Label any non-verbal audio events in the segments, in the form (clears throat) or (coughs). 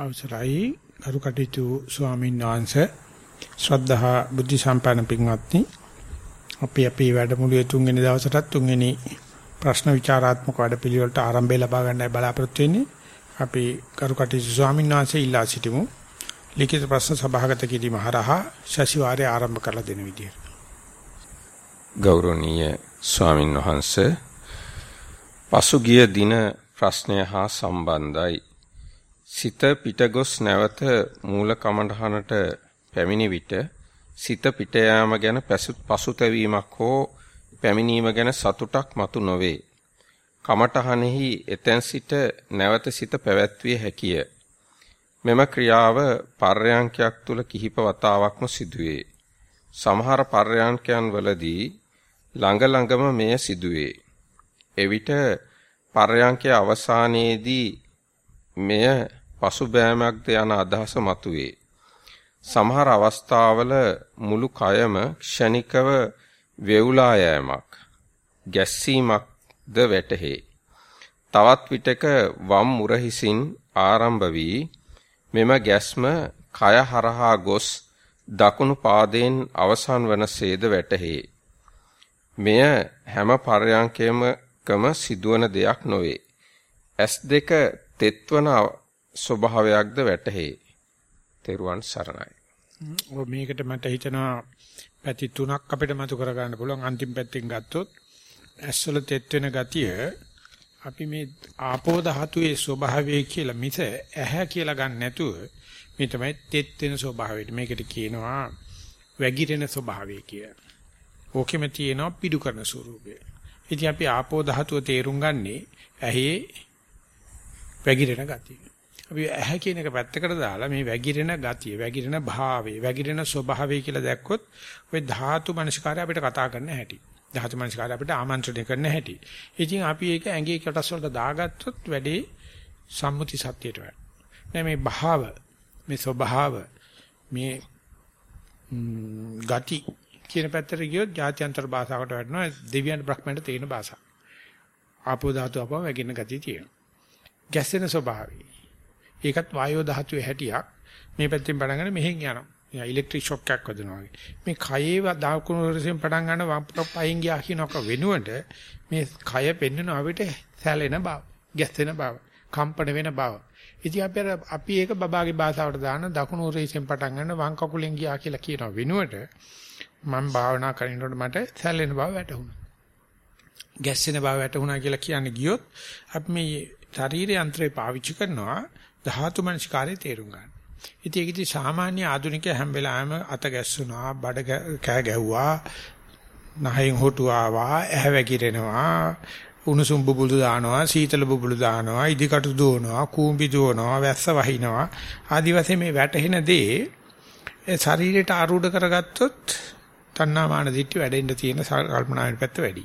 අවසරයි. ගරු කටයුතු ස්වාමීන් වහන්සේ ශ්‍රද්ධහා බුද්ධ සම්පන්න පින්වත්නි. අපි අපේ වැඩමුළුවේ තුන්වෙනි දවසටත් තුන්වෙනි ප්‍රශ්න විචාරාත්මක වැඩපිළිවෙලට ආරම්භය ලබා ගන්නයි බලාපොරොත්තු වෙන්නේ. අපි ගරු කටයුතු ස්වාමීන් වහන්සේ ඉල්ලා සිටිමු. ලිඛිත ප්‍රශ්න සභාගත කිරීම හරහා ශෂිවාරය ආරම්භ කරලා දෙන විදියට. ගෞරවනීය ස්වාමින් වහන්සේ පසුගිය දින ප්‍රශ්නය හා සම්බන්ධයි. සිත පිටගොස් නැවත මූල කමඨහනට පැමිණි විට සිත පිට යාම ගැන පසුතැවීමක් හෝ පැමිණීම ගැන සතුටක් මතු නොවේ. කමඨහනෙහි එතෙන් සිට නැවත සිත පැවැත්විය හැකිය. මෙම ක්‍රියාව පර්යංකයක් තුල කිහිප වතාවක්ම සිදුවේ. සමහර පර්යංකයන් වලදී ළඟ ළඟම මෙය සිදුවේ. එවිට පර්යංකයේ අවසානයේදී මෙය පසුබෑමක්ද යන අදහස මතුවේ. සමහර අවස්ථාවල මුළු කයම ක්ෂණිකව වේවුලා යෑමක් ගැස්සීමක්ද වැටහේ. තවත් විටක වම් මුරහිසින් ආරම්භ වී මෙම ගැස්ම කය හරහා ගොස් දකුණු පාදයෙන් අවසන් වන සේද වැටහේ. මෙය හැම පර්යංකයකම සිදුවන දෙයක් නොවේ. S2 තෙත්වන ස්වභාවයක්ද වැටහේ. තෙරුවන් සරණයි. මේකට මට හිතෙනවා පැති තුනක් අපිට මතු කරගන්න පුළුවන් අන්තිම පැත්තෙන් ගත්තොත් ඇස්වල තෙත් වෙන ගතිය අපි මේ ආපෝ ධාතුවේ ස්වභාවය කියලා මිස ඇහැ කියලා ගන්න නැතුව මේ තමයි තෙත් වෙන ස්වභාවයට මේකට කියනවා වැగిරෙන ස්වභාවය කියලා. ඕකෙම තියෙනවා පිඩු කරන ස්වරූපය. ඉතින් අපි ආපෝ ධාතුව තේරුම් ගන්නේ ඇහි වැగిරෙන ගතිය. අපි ඇහැ කියන එක පැත්තකට දාලා මේ වැగిරෙන ගතිය, වැగిරෙන භාවය, වැగిරෙන ස්වභාවය කියලා දැක්කොත් ওই ධාතු මනසිකාරය අපිට කතා කරන්න හැටි. ධාතු මනසිකාරය අපිට ආමන්ත්‍රණය කරන්න හැටි. ඉතින් අපි ඒක ඇඟේ කොටස් වලට දාගත්තොත් වැඩේ සම්මුති සත්‍යයට වැඩ. නෑ මේ භාව, මේ ස්වභාව, මේ ගති කියන පැත්තට ගියොත් ජාත්‍යන්තර භාෂාවට වැටෙනවා. දෙවියන් බ්‍රහ්මන්ට තේරෙන භාෂාව. ආපෝ ධාතු අපව වැగిරෙන ගතිය තියෙනවා. ගැස්සෙන ස්වභාවය ඒකත් වායෝ ධාතුවේ හැටියක්. මේ පැත්තෙන් පටන් ගන්න මෙහෙන් යනවා. යා ඉලෙක්ට්‍රික් ෂොක් එකක් වදිනවා වගේ. මේ කයේ දාකුණු වරසෙන් පටන් ගන්න වම් පයින් ගියා කියනක වෙනුවට මේ කය පෙන්වන අපිට සැලෙන බව, ගැස්සෙන බව, කම්පන වෙන බව. ඉතින් අපි අපි ඒක බබාගේ භාෂාවට දාන දකුණු වරසෙන් පටන් ගන්න වම් කකුලෙන් ගියා කියලා කියන වෙනුවට මම භාවනා කරනකොට මට සැලෙන බව වැටහුණා. ගැස්සෙන බව වැටුණා කියලා කියන්නේ ගියොත් අපි මේ ශරීර යන්ත්‍රය පාවිච්චි කරනවා ධාතු මනස්කාරය තේරුම් ගන්න. ඉතින් ඒකදී සාමාන්‍ය ආධුනිකයා හැම වෙලාවෙම අත ගැස්සුනා, බඩ කෑ ගැහුවා, නහයෙන් හොටු ආවා, ඇහැ වැగిරෙනවා, උණුසුම් බුබුලු දානවා, සීතල බුබුලු දානවා, ඉදිකටු දුවනවා, කූඹි දුවනවා, වැස්ස වහිනවා. ආදි වශයෙන් මේ වැටහෙන දේ ඒ ශරීරයට ආරූඪ කරගත්තොත් තණ්හාමාන දිට්ඨි වැඩෙන්න තියෙන කල්පනාවෙන් පැත්ත වැඩි.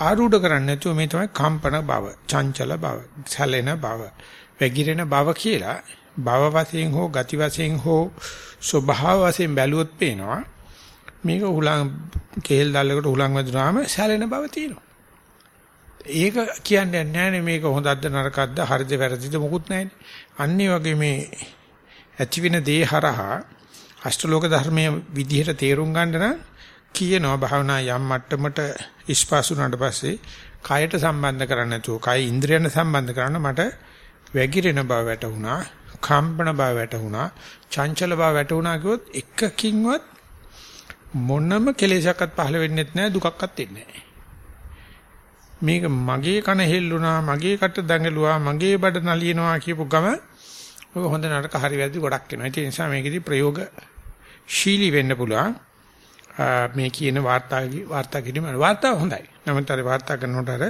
ආරූඪ කරන්නේ නැතුව මේ තමයි කම්පන බව, චංචල බව, සැලෙන බව. වැగిරෙන බව කියලා භව වශයෙන් හෝ ගති වශයෙන් හෝ ස්වභාව වශයෙන් බැලුවොත් පේනවා මේක උලං කේල් දැල්ලකට උලං වැදුනාම සැලෙන බව තියෙනවා. ඒක කියන්නේ නැහැ මේක හොඳක්ද නරකක්ද හරිද වැරදිද මොකුත් නැහැනේ. අන්නේ වගේ මේ ඇති වෙන දේ හරහා අෂ්ටලෝක ධර්මයේ විදිහට තේරුම් ගන්න නම් කියනවා භාවනා යම් මට්ටමට ඉස්පාසුනාට පස්සේ කයට සම්බන්ධ කරන්නේ නැතුව කය ඉන්ද්‍රියන සම්බන්ධ කරන්න මට වැగిරෙන බව වැටුණා, කම්පන බව වැටුණා, චංචල බව වැටුණා කිව්වොත් එකකින්වත් මොනම කෙලෙසයක්වත් පහළ වෙන්නේ නැහැ දුකක්වත් එන්නේ නැහැ. මේක මගේ කන හෙල්ලුණා, මගේ කට දඟලුවා, මගේ බඩ නලියනවා කියපු ගම ඔය හොඳ නරක හරි වැරදි ගොඩක් එනවා. ඒ නිසා මේකෙදි ප්‍රයෝග ශීලී වෙන්න පුළුවන්. මේ කියන වාර්තා වාර්තා කිරීම වාර්තා හොඳයි. නමුත් අර වාර්තා කරනකොට අර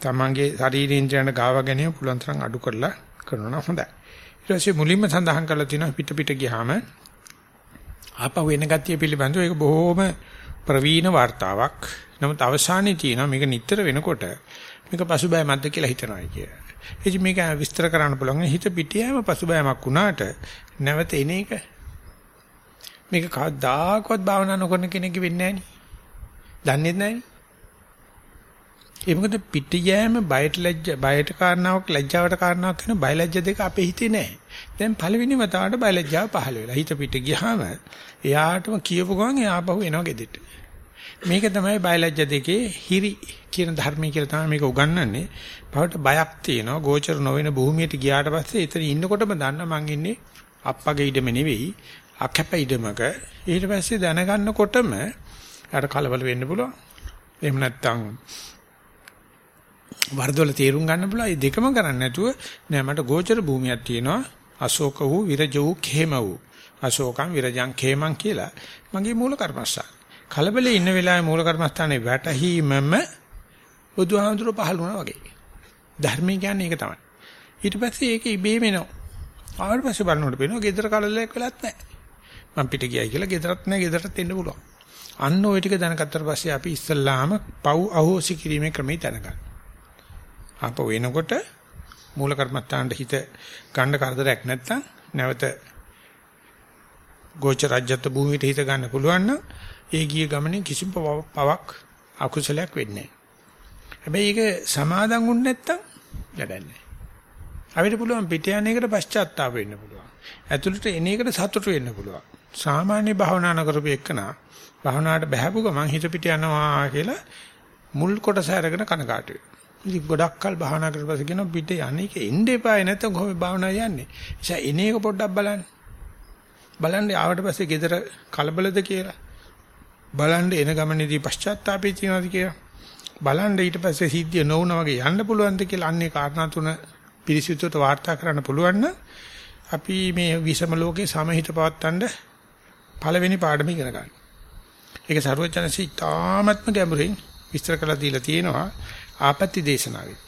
තමන්ගේ ශරීර ඉන්ද්‍රයන් ගාව ගැනීම පුළුවන් තරම් අඩු කරලා කරනවා නම් හොඳයි. ඊට පස්සේ මුලින්ම සඳහන් කරලා තියෙනවා පිට පිට ගියාම ආපහු එන ගතිය පිළිබඳව ඒක බොහොම ප්‍රවීණ වார்த்தාවක්. නමුත් අවසානයේ තියෙනවා මේක නිතර වෙනකොට මේක පසුබෑ මැද්ද කියලා හිතනවා කිය. එදි මේක විස්තර කරන්න පුළුවන් හිත පිටියම පසුබෑමක් වුණාට නැවත එන එක මේක කවදාකවත් භාවනා නොකරන කෙනෙක් වෙන්නේ නැහැ නේ. දන්නේ නැහැ නේ. ඒ මොකද පිට යෑම බයට ලැජ්ජ බයට කාරණාවක් ලැජ්ජාවට කාරණාවක් වෙන බයලජ්ජ දෙක අපේ හිතේ නැහැ. දැන් පළවෙනි වතාවට බයලජ්ජාව පහළ වෙලා. හිත පිට ගියාම එයාටම කියපු ගමන් එයා ආපහු එනවා ගෙදෙට. මේක තමයි බයලජ්ජ දෙකේ හිරි කියන ධර්මයේ කියලා තමයි මේක උගන්වන්නේ. බවට බයක් තියෙනවා. ගෝචර නොවන භූමියට ගියාට පස්සේ එතන ඉන්නකොටම දන්න මං ඉන්නේ අප්පගේ ඉඩම නෙවෙයි අකැප ඉඩමක. ඊට පස්සේ දැනගන්නකොටම අර කලබල වෙන්න පුළුවන්. එහෙම නැත්නම් වර්ධවල තේරුම් ගන්න පුළුවන්. මේ දෙකම කරන්නේ නැතුව නෑ මට ගෝචර භූමියක් තියෙනවා. අශෝක වූ විරජ වූ khema වූ. අශෝකං විරජං khemං කියලා මගේ මූල කර්මස්ථාන. කලබලේ ඉන්න වෙලාවේ මූල කර්මස්ථානේ වැටහීමම බුදුහාමුදුර පහළ වුණා වගේ. ධර්මය කියන්නේ ඒක තමයි. ඊට පස්සේ ඒක ඉබේම එනවා. ආවට පස්සේ බලනකොට පේනවා gedara කලලයක් වෙලත් නැහැ. මම පිට ගියයි කියලා gedarat නැහැ gedarat එන්න පුළුවන්. අන්න ওই ටික දැනගත්තට පස්සේ අපි ඉස්සල්ලාම පව් අහෝසි කිරීමේ ක්‍රමය දැනගන්න. අප වෙනකොට මූල කර්මත්තාන්ට හිත ගන්න කරදරයක් නැත්තම් නැවත ගෝච රාජ්‍යත් භූමියට හිත ගන්න පුළුවන් නම් ඒ ගිය ගමනේ කිසිම පවක් අකුසලයක් වෙන්නේ නැහැ. හැබැයි ඒක සමාදන් වුනේ නැත්තම් වැඩන්නේ. අපිට පුළුවන් පිට යන එකට පශ්චාත්තාප වෙන්න පුළුවන්. ඇතුළට එන එකට සතුටු වෙන්න පුළුවන්. සාමාන්‍ය භාවනා නකරපු එකනා භාවනාවට බහැපු ගමන් හිත පිට යනවා කියලා මුල් කොටස අරගෙන කනකාටු වෙනවා. ඉතින් ගොඩක් කල් භාවනා කරලා පස්සේ කියනවා පිට යන්නේ ඒක එන්න එපායි නැත්නම් කොහොමද භාවනා යන්නේ. නිසා එන එක පොඩ්ඩක් බලන්න. බලන්න ආවට පස්සේ gedara කලබලද කියලා. බලන්න එන ගමනේදී පශ්චාත්තාපේ තියනවාද කියලා. බලන්න ඊට පස්සේ සිද්ධිය නොවුනා වගේ යන්න පුළුවන්ද කියලා අන්නේ කාරණා තුන පිරිසිදුට වාර්තා කරන්න පුළුවන් නම් අපි මේ විෂම ලෝකේ සමහිත පවත්තන්න පළවෙනි පාඩම ඉගෙන ගන්න. ඒක සරුවචනසී තාමත්ම ගැඹුරින් විස්තර කරලා දීලා තියෙනවා ආපත්‍ය දේශනාවේ.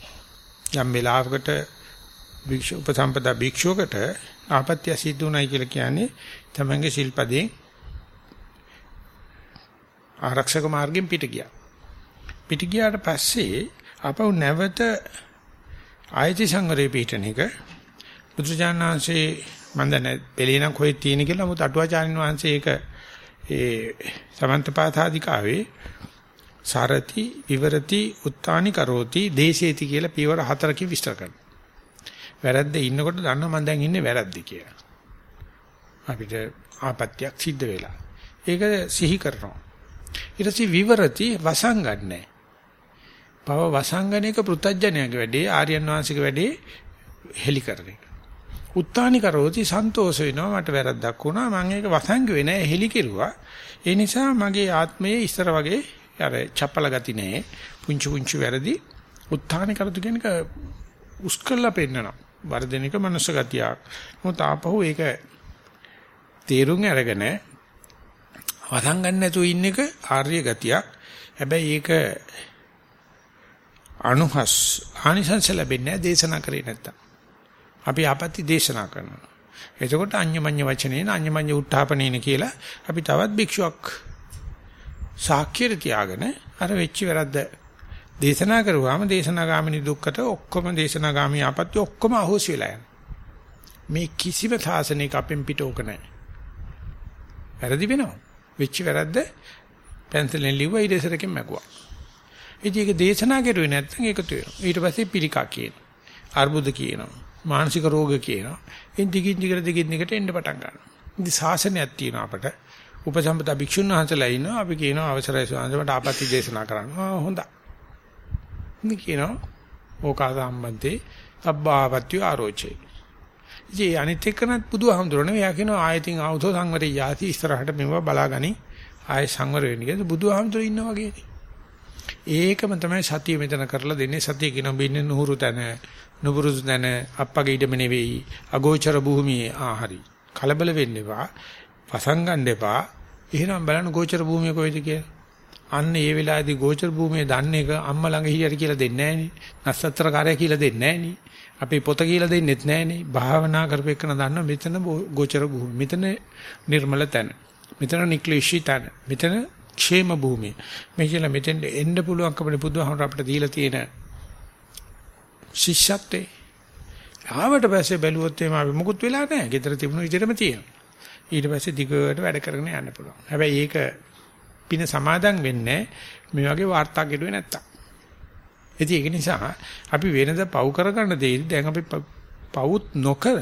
යම් වෙලාවකට භික්ෂු උපසම්පදා භික්ෂුවකට ආපත්‍ය සිද්ධ උනායි කියලා කියන්නේ තමංගේ ශිල්පදේ ආරක්ෂක මාර්ගෙන් පිට ගියා. පිට ගියාට පස්සේ අපව නැවත ආයති සංවරේ පිටන එක බුදුජානනාංශේ මම දැන් පෙළේනම් කොහෙද තියෙන කියලා මුත් අටුවාචාර්යන් වහන්සේ ඒක ඒ සමන්තපාතාදිකාවේ සරති විවරති උත්තානි කරෝති දේශේති කියලා පියවර හතරකින් විස්තර කරනවා. වැරද්ද ඉන්නකොට දන්නවා මම දැන් ඉන්නේ වැරද්ද කියලා. අපිට ආපත්‍යක් සිද්ධ වෙලා. ඒක සිහි කරනවා. ඊට පස්සේ විවරති වසංගන්නේ. පව වසංගනයක පෘතජ්ජනයක වැඩේ ආර්යයන් වහන්සේගේ වැඩේ හෙලි කරන එක. උත්තානි කරෝති සන්තෝෂ වෙනවා මට වැරද්දක් වුණා මම ඒක වසංග වෙන්නේ හෙලි කෙරුවා. ඒ නිසා මගේ ආත්මයේ ඉස්සර වගේ අර චපල ගති නෑ. පුංචි පුංචි වැරදි උත්හාන කරතු කියන එක උස් කළා පෙන්නනවා. වර්ධන එක මනුස්ස ගතියක්. මොකද ආපහු ඒක තේරුම් අරගෙන වසන් ගන්න නැතුව ඉන්න එක ආර්ය ගතියක්. හැබැයි ඒක අනුහස් ආනිසංස ලැබෙන්නේ දේශනා කරේ නැත්තම්. අපි ආපත්‍ති දේශනා කරනවා. එතකොට අඤ්ඤමඤ්ඤ වචනේන අඤ්ඤමඤ්ඤ උත්ථාපනේන කියලා අපි තවත් භික්ෂුවක් සාක්ෂියට තියාගෙන අර වෙච්ච වැරද්ද දේශනා කරුවාම දේශනාගාමිනී දුක්කට ඔක්කොම දේශනාගාමී ආපත්‍ය ඔක්කොම අහෝසි වෙලා යනවා. මේ කිසිම සාසනයක අපෙන් පිටෝක නැහැ. වැරදි වෙනවා. වෙච්ච වැරද්ද පැන්සලෙන් ලිව්වා ඊටසරකින් මැකුවා. ඉතින් ඒක දේශනා කරුවේ නැත්නම් ඒකතු වෙනවා. ඊට පස්සේ පිළිකා කියනවා. අර්බුද කියනවා. මානසික රෝග කියනවා. එන් දිගින් දිගට දිගින් දිගට එන්න පටන් ගන්නවා. ඉතින් සාසනයක් තියෙනවා අපට. උපසම්පදා භික්ෂුන් වහන්සේලා ඉන්නවා. අපි කියනවා අවසරයි ස්වාමීන් ආපත්‍ය දේශනා කරන්න. ආ හොඳයි. ඉතින් කියනවා ඕකා සම්බන්තේ අබ්බාපත්‍ය ආරෝචේ. ඉතින් අනිත් එක්කනත් බුදුහාමුදුරනේ එයා කියනවා ආයතින් ආවතෝ සංවරේ යાತಿ ඉස්සරහට මෙව බලාගනි. ආය සංවර වෙන්න කියලා බුදුහාමුදුර ඉන්නා වගේ. ඒකම තමයි සතිය මෙතන කරලා දෙන්නේ. සතිය කියන බින්න නුහුරු තැන, නුබුරුසු තැන, අප්පගේ ඉඩම නෙවෙයි. අගෝචර භූමියේ ආහරි. කලබල වෙන්න එපා. පසංගන්න එපා. එහෙනම් බලන්න ගෝචර භූමිය කොයිද කියලා. අන්න ඒ වෙලාවේදී ගෝචර භූමිය දන්නේ එක අම්මා ළඟ හිටියට කියලා දෙන්නේ නැහනේ. නස්සත්තර කාර්යය කියලා දෙන්නේ නැහනේ. අපි පොත කියලා දෙන්නෙත් නැහනේ. භාවනා කරපෙන්න දන්න මෙතන ගෝචර භූමිය. මෙතන නිර්මල තැන. මෙතන නික්ලේශී තැන. මෙතන ക്ഷേම භූමිය. මේ කියලා මෙතෙන් එන්න පුළුවන්කම බුදුහාමර අපිට දීලා තියෙන ශිෂ්‍යත්වේ. ආවට පස්සේ බැලුවොත් එහම අපි මුකුත් වෙලා නැහැ. ගෙදර තිබුණු විදිහටම තියෙනවා. ඊට පස්සේ දිගට වැඩ කරගෙන යන්න පුළුවන්. හැබැයි ඒක පින සමාදන් වෙන්නේ මේ වගේ වාර්තා කෙරුවේ නැත්තම්. ඉතින් ඒක නිසා අපි වෙනද පව් කරගන්න දෙයි දැන් අපි පවුත් නොකර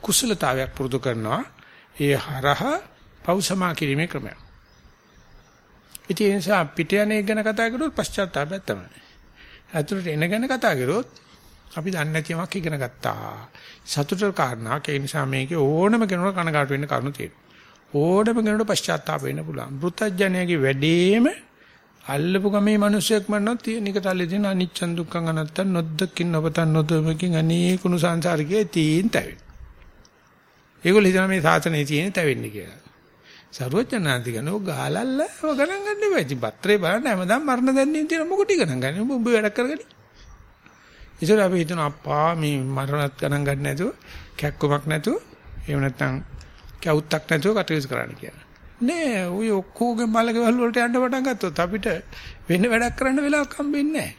කුසලතාවයක් පුරුදු කරනවා. ඒ හරහා පව් සමා කිරීමේ ක්‍රමය. ඉතින් ඒ නිසා පිට යන එක ගැන කතා කරොත් පශ්චාත්තාපයක් තමයි. ඇතුළට එන ගැන කතා කරොත් අපි දන්නේ නැති යමක් ඉගෙන ගත්තා. සතුටට කාරණාවක් ඒ නිසා මේකේ ඕනම කෙනෙකුට කනගාටු වෙන්න කරුණු තියෙනවා. ඕනම කෙනෙකුට පශ්චාත්තාප වෙන්න පුළුවන්. වෘත්තඥයාගේ වැඩේම අල්ලපු ගමේ මිනිස්සෙක් මන්නොත් නිකට අල්ලේ දෙන අනිච්චන් දුක්ඛං අනත්තං නොද්දකින් නොපතන් නොදොමකින් අනේකුණු සංසාරිකේ තීන් තැවෙන. ඒගොල්ලෝ හිතන මේ සාසනේ තියෙන තැවෙන්නේ කියලා. සරුවචනාන්ති කියන ඔය ගාලල්ල ඔය ගණන් ගන්න එපා. ඉතින් පත්‍රේ බලන්න හැමදාම මරණ දැන්නේ තියෙන මොකටද ගණන් ගන්නේ? උඹ උඹ වැඩක් කරගනි. ඉතින් අපි හිතන අප්පා මේ මරණත් ගණන් ගන්න නැතුව කැක්කමක් නැතුව එහෙම නැත්නම් කැවුත්තක් නැතුව කටයුතු කරන්න කියලා. නෑ ඔය ඔක්කොගේ මලකවල වලට යන්න පටන් ගත්තොත් අපිට වෙන වැඩක් කරන්න වෙලාවක් හම්බෙන්නේ නෑ.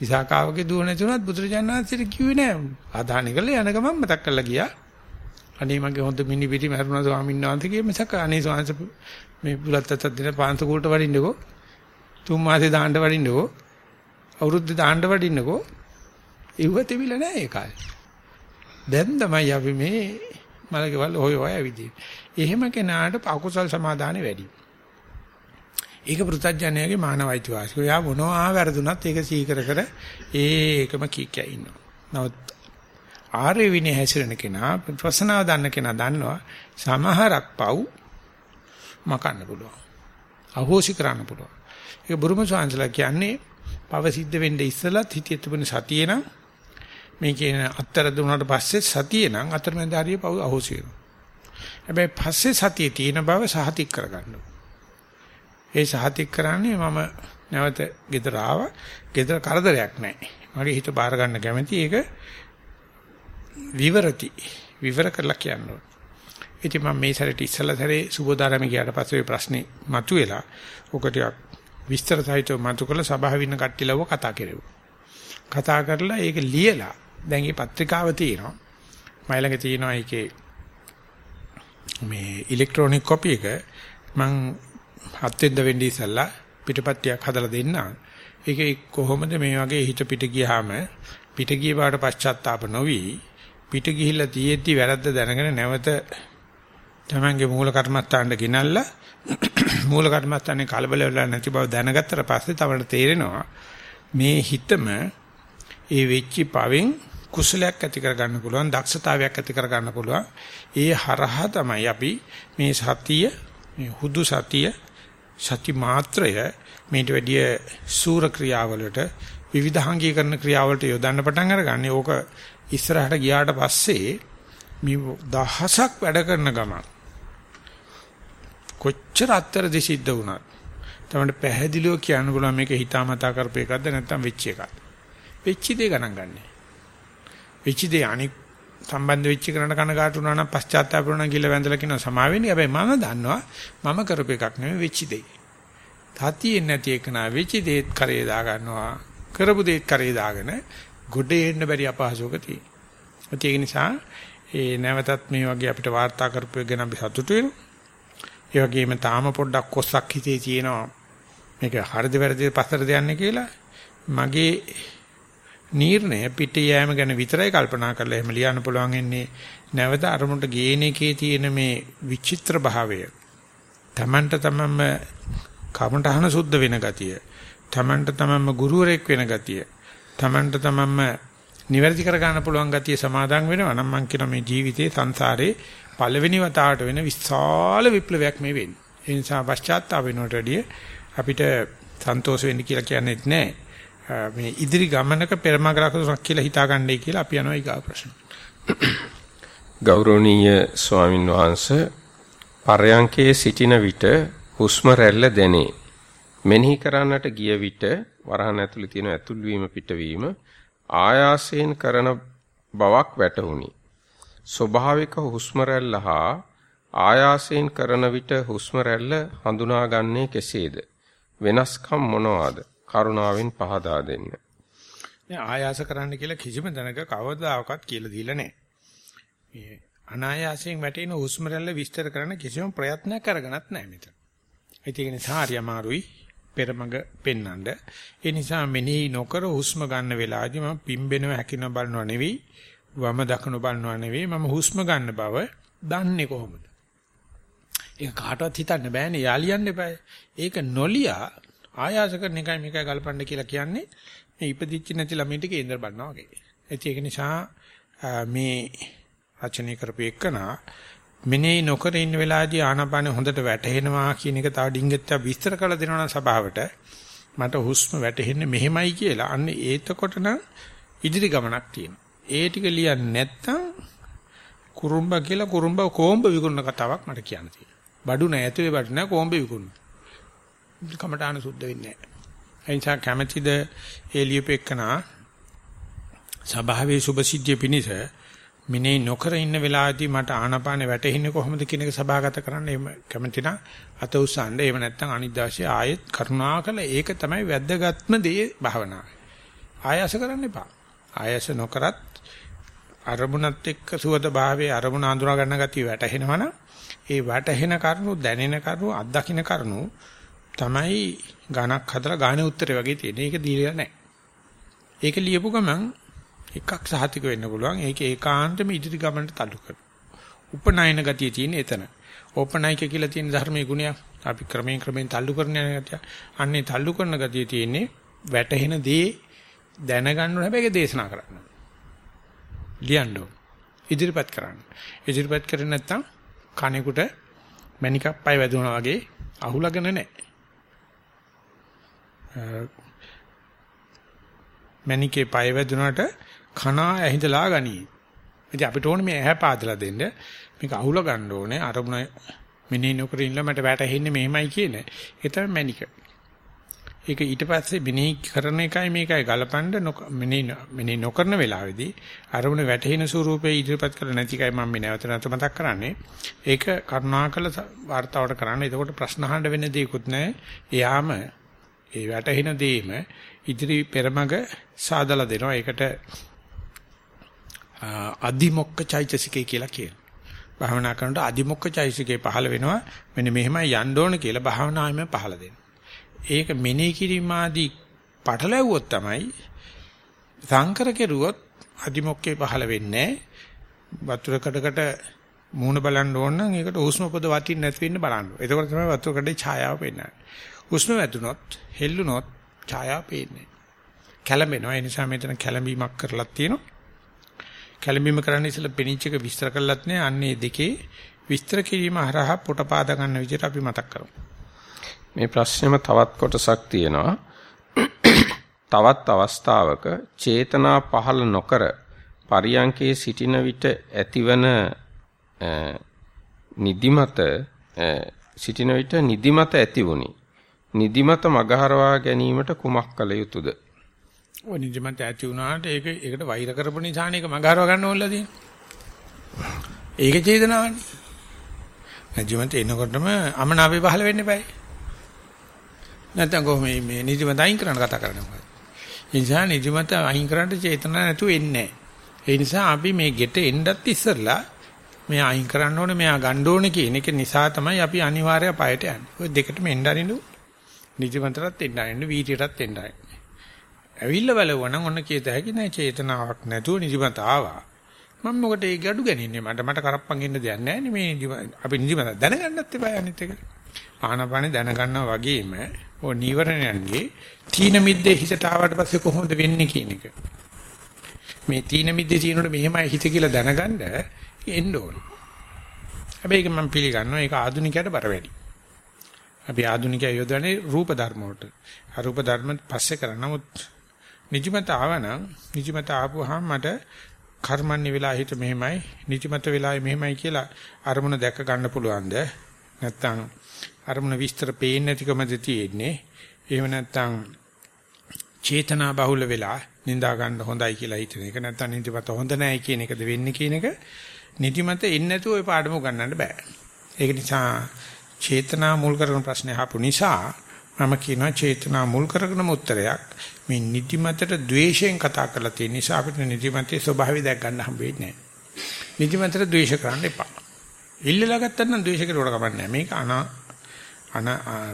විසාකාවගේ දුව නැතුණත් බුදුරජාණන් වහන්සේට කිව්වේ නෑ. ආදාහන කළා යන ගමන් මතක් කරලා ගියා. අනේ මගේ හොඳ මිනි පිටි මරුණා ස්වාමීන් වහන්සේ කියේ මිසක අනේ ස්වාමීන් මේ බුලත් අතත් දෙන පාන්ස කුලට වඩින්නකෝ. තුන් මාසේ දාන්න වඩින්නකෝ. අවුරුද්ද දාන්න වඩින්නකෝ. ඉව තිබිලා නෑ ඒ කාලේ. දැන් තමයි අපි මේ මලකවල හොය හොය ඇවිදින්නේ. එහෙම කෙනාට අකුසල් සමාදානෙ වැඩි. ඒක පෘථජ්ජනයාගේ මානවයිති වාසිය. එයා මොනවා වැරදුනත් ඒක සීකර කර ඒකම කීකියා ඉන්නවා. නමුත් ආර්ය විනය හැසිරෙන කෙනා ප්‍රසනාව දන්න කෙනා දන්නවා සමහරක් පව් මකන්න පුළුවන්. අහෝසි කරන්න පුළුවන්. ඒක බුරුම ස්වාංශලා කියන්නේ පව සිද්ධ වෙන්නේ ඉස්සලත් හිතේ තිබෙන සතිය නම් මේ කියන අත්තර දුන්නාට පස්සේ සතිය නම් අතරමැද හරිය පව් අහෝසි වෙනවා. හැබැයි පස්සේ සතිය තියෙන බව සහතික කරගන්න ඒ සහතික කරන්නේ මම නැවත ගෙදර ආවා. ගෙදර කරදරයක් නැහැ. මගේ හිත බාර ගන්න කැමති ඒක විවරති. විවර කරලා කියන්න ඕන. ඉතින් මම මේ සැරේට ඉස්සලා සැරේ සුබෝදාරම ගියාට පස්සේ ප්‍රශ්නේ මතුවෙලා ඔක ටිකක් විස්තර සහිතව මතු කළ සභාවේ ඉන්න කට්ටියලව කතා කෙරෙව්වා. කතා කරලා ඒක ලියලා දැන් මේ පත්‍රිකාව තියෙනවා. මයිලඟ තියෙනවා ඒකේ මේ ඉලෙක්ට්‍රොනික කොපි එක මං හත් වෙනිදා වෙන්නේ ඉස්සලා පිටපත්තියක් හදලා දෙන්නම්. ඒකේ කොහොමද මේ වගේ හිත පිට ගියාම පිට ගිය බාට පශ්චාත්තාප නොවි පිට ගිහිල්ලා තියෙද්දි වැරද්ද දැනගෙන නැවත තමන්ගේ මූල කර්මස්ථානට ගෙනල්ලා (clears throat) මූල කර්මස්ථානේ කලබල වෙලා නැති බව දැනගත්තට පස්සේ තමයි තේරෙනවා මේ හිතම ඒ වෙච්චි පවෙන් කුසලයක් ඇති කර ගන්න පුළුවන් දක්ෂතාවයක් ඇති කර ගන්න පුළුවන්. ඒ හරහා තමයි අපි මේ සතිය මේ හුදු සතිය සති මාත්‍රය මේට වැඩිය සූර ක්‍රියාවලට විවිධාංගීකරණ ක්‍රියාවලට යොදන්න පටන් අරගන්නේ. ඕක ඉස්සරහට ගියාට පස්සේ මේ දහසක් වැඩ කරන ගමන් කොච්චර අත්තරදි සිද්ධ වුණත් තමයි පැහැදිලිව කියන්න පුළුවන් මේක හිතාමතා කරපු එකක්ද නැත්නම් වෙච්ච එකක්ද වෙච්ච දේ ගණන් ගන්න. වෙච්ච දේ අනික් සම්බන්ධ වෙච්ච කරන කනගාටු වුණා නම් පශ්චාත්තාප වුණා කියලා වැඳලා කියනවා සමා වෙන්නේ. හැබැයි මම දන්නවා මම කරපු එකක් නෙමෙයි වෙච්ච දේ. තාතියෙන් නැති එක නා වෙච්ච දේත් කරේ දා ගන්නවා. කරපු දේත් කරේ දාගෙන ගොඩේ එන්න බැරි අපහසුක තියෙනවා. ඒක නිසා ඒ නැවතත් මේ වගේ අපිට වාර්තා කරපු එක ගැන අපි සතුටු වෙනවා. ඒ වගේම තාම පොඩ්ඩක් කොස්සක් හිතේ තියෙනවා. මේක හරිද වැරදිද පස්සට යන්නේ කියලා මගේ නිර්ණය පිට යෑම ගැන විතරයි කල්පනා කරලා එහෙම ලියන්න පුළුවන් ඉන්නේ නැවත අරමුණට ගේන එකේ තියෙන මේ විචිත්‍ර භාවය. Tamanට තමන්ම කමටහන සුද්ධ වෙන ගතිය. Tamanට තමන්ම ගුරුවරෙක් වෙන ගතිය. Tamanට තමන්ම නිවැරදි කර ගන්න පුළුවන් ගතිය සමාදන් වෙනවා නම් මං කියන මේ ජීවිතේ සංසාරේ පළවෙනි වතාවට වෙන විශාල විප්ලවයක් මේ වෙන්නේ. ඒ නිසා පශ්චාත්තාප වෙනවට වැඩිය අපිට සන්තෝෂ වෙන්න කියලා කියන්නේත් නැහැ. මේ ඉදිරි ගමනක පෙරමගරකසක් කියලා හිතාගන්නයි කියලා අපි යනවා ඊගා ප්‍රශ්න. ගෞරවනීය ස්වාමින් වහන්සේ පරයන්කේ සිටින විට හුස්ම රැල්ල දැනේ. මෙනෙහි කරන්නට ගිය විට වරහන් ඇතුළේ තියෙන ඇතුල් වීම පිටවීම ආයාසයෙන් කරන බවක් වැටහුණි. ස්වභාවික හුස්ම රැල්ල හා ආයාසයෙන් කරන විට හුස්ම රැල්ල හඳුනාගන්නේ කෙසේද? වෙනස්කම් මොනවාද? කරුණාවෙන් පහදා දෙන්න. දැන් ආයාස කරන්න කියලා කිසිම දැනක කවදාකවත් කියලා දීලා නැහැ. මේ අනායාසයෙන් වැටෙන හුස්ම රැල්ල විස්තර කරන්න කිසිම ප්‍රයත්නයක් කරගනත් නැහැ මෙතන. ඒක නිසා හරි අමාරුයි. පෙරමග පෙන්වන්න. ඒ නිසා මෙනෙහි නොකර හුස්ම ගන්න වෙලාවදී මම පිම්බෙනව හැකිනව බලනව නෙවෙයි වම දකුණු බලනව නෙවෙයි මම හුස්ම ගන්න බව දන්නේ කොහොමද? ඒක කාටවත් හිතන්න බෑනේ යාලියන්න එපා. ඒක නොලියා ආයාස කරන එකයි මේකයි ගලපන්න කියලා කියන්නේ මේ ඉපදිච්ච නැති ළමයින්ට කේන්දර බලනවා වගේ. ඒක නිසා මේ රචනය කරපු එකනා මෙනෙහි නොකර ඉන්න වෙලාවේදී ආනාපානෙ හොඳට වැටහෙනවා කියන එක තව ඩිංගෙත් විස්තර කරලා දෙනවා නම් සභාවට මට හුස්ම වැටෙන්නේ මෙහෙමයි කියලා. අන්න ඒතකොට නම් ඉදිරි ගමනක් තියෙනවා. ඒ ටික ලියන්නේ නැත්තම් කුරුම්බ කියලා කුරුම්බ කොඹ විකුණන කතාවක් මට කියන්න තියෙනවා. බඩු නෑ ඇතුලේ බඩු නෑ කොඹ විකුණන. කමටාන සුද්ධ වෙන්නේ නෑ. එනිසා කැමැතිද ඒ ලියුපෙකනා සභාවේ සුභසිද්ධිය පිණිස මිනේ නොකර ඉන්න වෙලාවදී මට ආනාපානෙ වැටෙන්නේ කොහොමද කියන එක සභාගත කරන්න එහෙම කැමති නම් අත උස්සන්න එහෙම නැත්නම් අනිත් දවසේ ආයෙත් කරුණාකර ඒක තමයි වැද්දගත්ම දේ භාවනාව. ආයස කරන්න එපා. ආයස නොකරත් අරමුණත් එක්ක සුවද භාවයේ අරමුණ අඳුනා ගන්න ගතිය වැටහෙනවනම් ඒ වැටහෙන කරුණු දැනෙන කරුණු අත්දකින්න කරුණු තමයි ගණක් හදලා ගානේ උත්තරේ වගේ තියෙන. ඒක දීලා නැහැ. ඒක ලියපු ගමන් එකක් සහතික වෙන්න පුළුවන්. ඒක ඒකාන්තම ඉදිරි ගමනට තල්ලු කරනවා. උපනායන ගතිය තියෙන එතන. ඕපනායක කියලා තියෙන ධර්මයේ ගුණයක්. අපි ක්‍රමයෙන් ක්‍රමයෙන් තල්ලු කරන ගතිය. අන්නේ තල්ලු කරන ගතිය තියෙන්නේ වැටහෙන දේ දැනගන්න ඕන හැබැයි දේශනා කරන්න. ලියන්න ඕන. ඉදිරිපත් කරන්න. ඉදිරිපත් කරේ නැත්නම් කණේකට මණිකක් පය වැදුනා වගේ අහුලගෙන නැහැ. මණිකේ පය වැදුනට කනා ඇහිඳලා ගනී. ඉතින් අපිට ඕනේ මේ ඇහැ පාදලා දෙන්න. මේක අහුල ගන්න ඕනේ. අරමුණ මෙනෙහි නොකර ඉන්න මට වැටහෙන්නේ මෙහෙමයි කියන. ඒ තමයි මණික. ඒක ඊට පස්සේ මෙනෙහි කරන එකයි මේකයි ගලපන්න මෙනෙහි නොකරන වෙලාවේදී අරමුණ වැටහෙන ස්වරූපේ ඉදිරිපත් කළ නැති එකයි මම නැවත නැවත මතක් කරන්නේ. ඒක කරුණාකර වார்த்தාවට කරන්න. එතකොට ප්‍රශ්න අහන්න වෙන දෙයක්වත් නැහැ. එයාම ඒ වැටහෙන දෙයම ඉදිරි පෙරමග සාදලා දෙනවා. ඒකට අදිමොක්ක චෛතසිකය කියලා කියනවා. භාවනා කරනකොට අදිමොක්ක චෛතසිකය පහළ වෙනවා. මෙන්න මෙහෙමයි යන්න ඕන කියලා භාවනාවෙම පහළ දෙනවා. ඒක මෙනෙහි කිරීම ආදී පටලැවුවොත් තමයි සංකර කෙරුවොත් අදිමොක්කේ පහළ වෙන්නේ වතුර කඩකට මූණ බලන්න ඕන නම් ඒකට උෂ්ම පොද වටින්න නැති වෙන්න බලන්න. එතකොට තමයි වතුර කඩේ ඡායාව පෙන්වන්නේ. උෂ්ම වැදුනොත් හෙල්ලුනොත් ඡායාව පේන්නේ. කැළඹෙනවා. ඒ නිසා මෙතන කැළඹීමක් කරලා තියෙනවා. කැළඹීම කරන්න ඉස්සෙල්ලා පෙනිච් එක විස්තර කළත් නෑ. අන්නේ දෙකේ විස්තර කිරීම හරහා පොට පාද ගන්න විදිහට අපි මතක් කරමු. මේ ප්‍රශ්නෙම තවත් කොටසක් තියෙනවා. තවත් අවස්ථාවක චේතනා පහළ නොකර පරියංකේ සිටින විට ඇතිවන නිදිමත සිටින විට නිදිමත ඇති වුනි. නිදිමත මගහරවා ගැනීමට කුමක් කළ යුතුද? ඔය නිදිමත ඇති වුණාට ඒක ඒකට වෛර කරපු නිසා නේ ඒක මගහරව ගන්න ඕනලා තියෙන්නේ. ඒක චේතනාවනේ. නිදිමත එනකොටම අමනාපේ පහළ වෙන්න eBay. නැත්නම් කොහොම මේ නිදිමත අයින් කරන්න කතා කරන්නේ මොකද? ඒ නිසා නිදිමත අයින් කරන්න චේතනා නැතුව එන්නේ ඒ නිසා අපි මේ ගෙට එන්නත් ඉස්සරලා මෙයා අයින් කරන්න ඕනේ මෙයා ගන්න ඕනේ කියන එක නිසා තමයි අපි අනිවාර්යව පයට යන්නේ. ඔය දෙකටම එන්න අරිනු නිදිමතටත් එන්න අරිනු වීර්යයටත් එන්න අරිනු. ඇවිල්ලා බලවනම් ඔන්න කීත හැකි නෑ චේතනාවක් නැතුව නිදිමත ආවා. මම මොකට ඒ gadu ගන්නේ මට මට කරප්පන් ඉන්න දෙයක් නෑ නේ මේ අපි නිදිමත දැනගන්නත් එපා අනිත් එක. ආනපානේ දැනගන්නවා වගේම ඔය නීවරණයන්ගේ තීන මිද්දේ හිතට ආවට පස්සේ කොහොමද වෙන්නේ කියන එක. මේ තීන මිද්දේ තියෙනකොට මෙහෙමයි හිත කියලා දැනගන්න එන්න ඕනේ. හැබැයි ඒක මම පිළිගන්නවා ඒක ආධුනිකයට බර වැඩි. අපි ආධුනිකය යොදන්නේ රූප ධර්ම වලට. අරූප ධර්ම පස්සේ කරා. නමුත් නිජමත ආවනම් නිජමත ආපුවාම මට කර්මන්නේ වෙලා හිත මෙහෙමයි නිජමත වෙලාවේ මෙහෙමයි කියලා අරමුණ දැක ගන්න පුළුවන්ද? නැත්තම් අරමුණ විස්තර පේන්නේ නැතිකමද තියෙන්නේ. එහෙම නැත්නම් චේතනා බහුල වෙලා නිඳා ගන්න හොඳයි කියලා හිතන එක නැත්නම් නිදිමත හොඳ නැහැ කියන එකද වෙන්නේ කියන එක නිදිමත එන්නේ නැතුව ওই පාඩම උගන්නන්න බෑ. ඒක නිසා චේතනා මුල් කරගෙන ප්‍රශ්නේ අහපු නිසා මම කියනවා චේතනා මුල් කරගෙන උත්තරයක් මේ නිදිමතට ද්වේෂයෙන් කතා කරලා තියෙන නිසා අපිට නිදිමතේ ස්වභාවය දැක් ගන්න හම්බ වෙන්නේ නැහැ. නිදිමතට ද්වේෂ කරන්න එපා. ඉල්ලලා ගත්තත් නම් ද්වේෂ කරුවට කමක් නැහැ. මේක අනා අන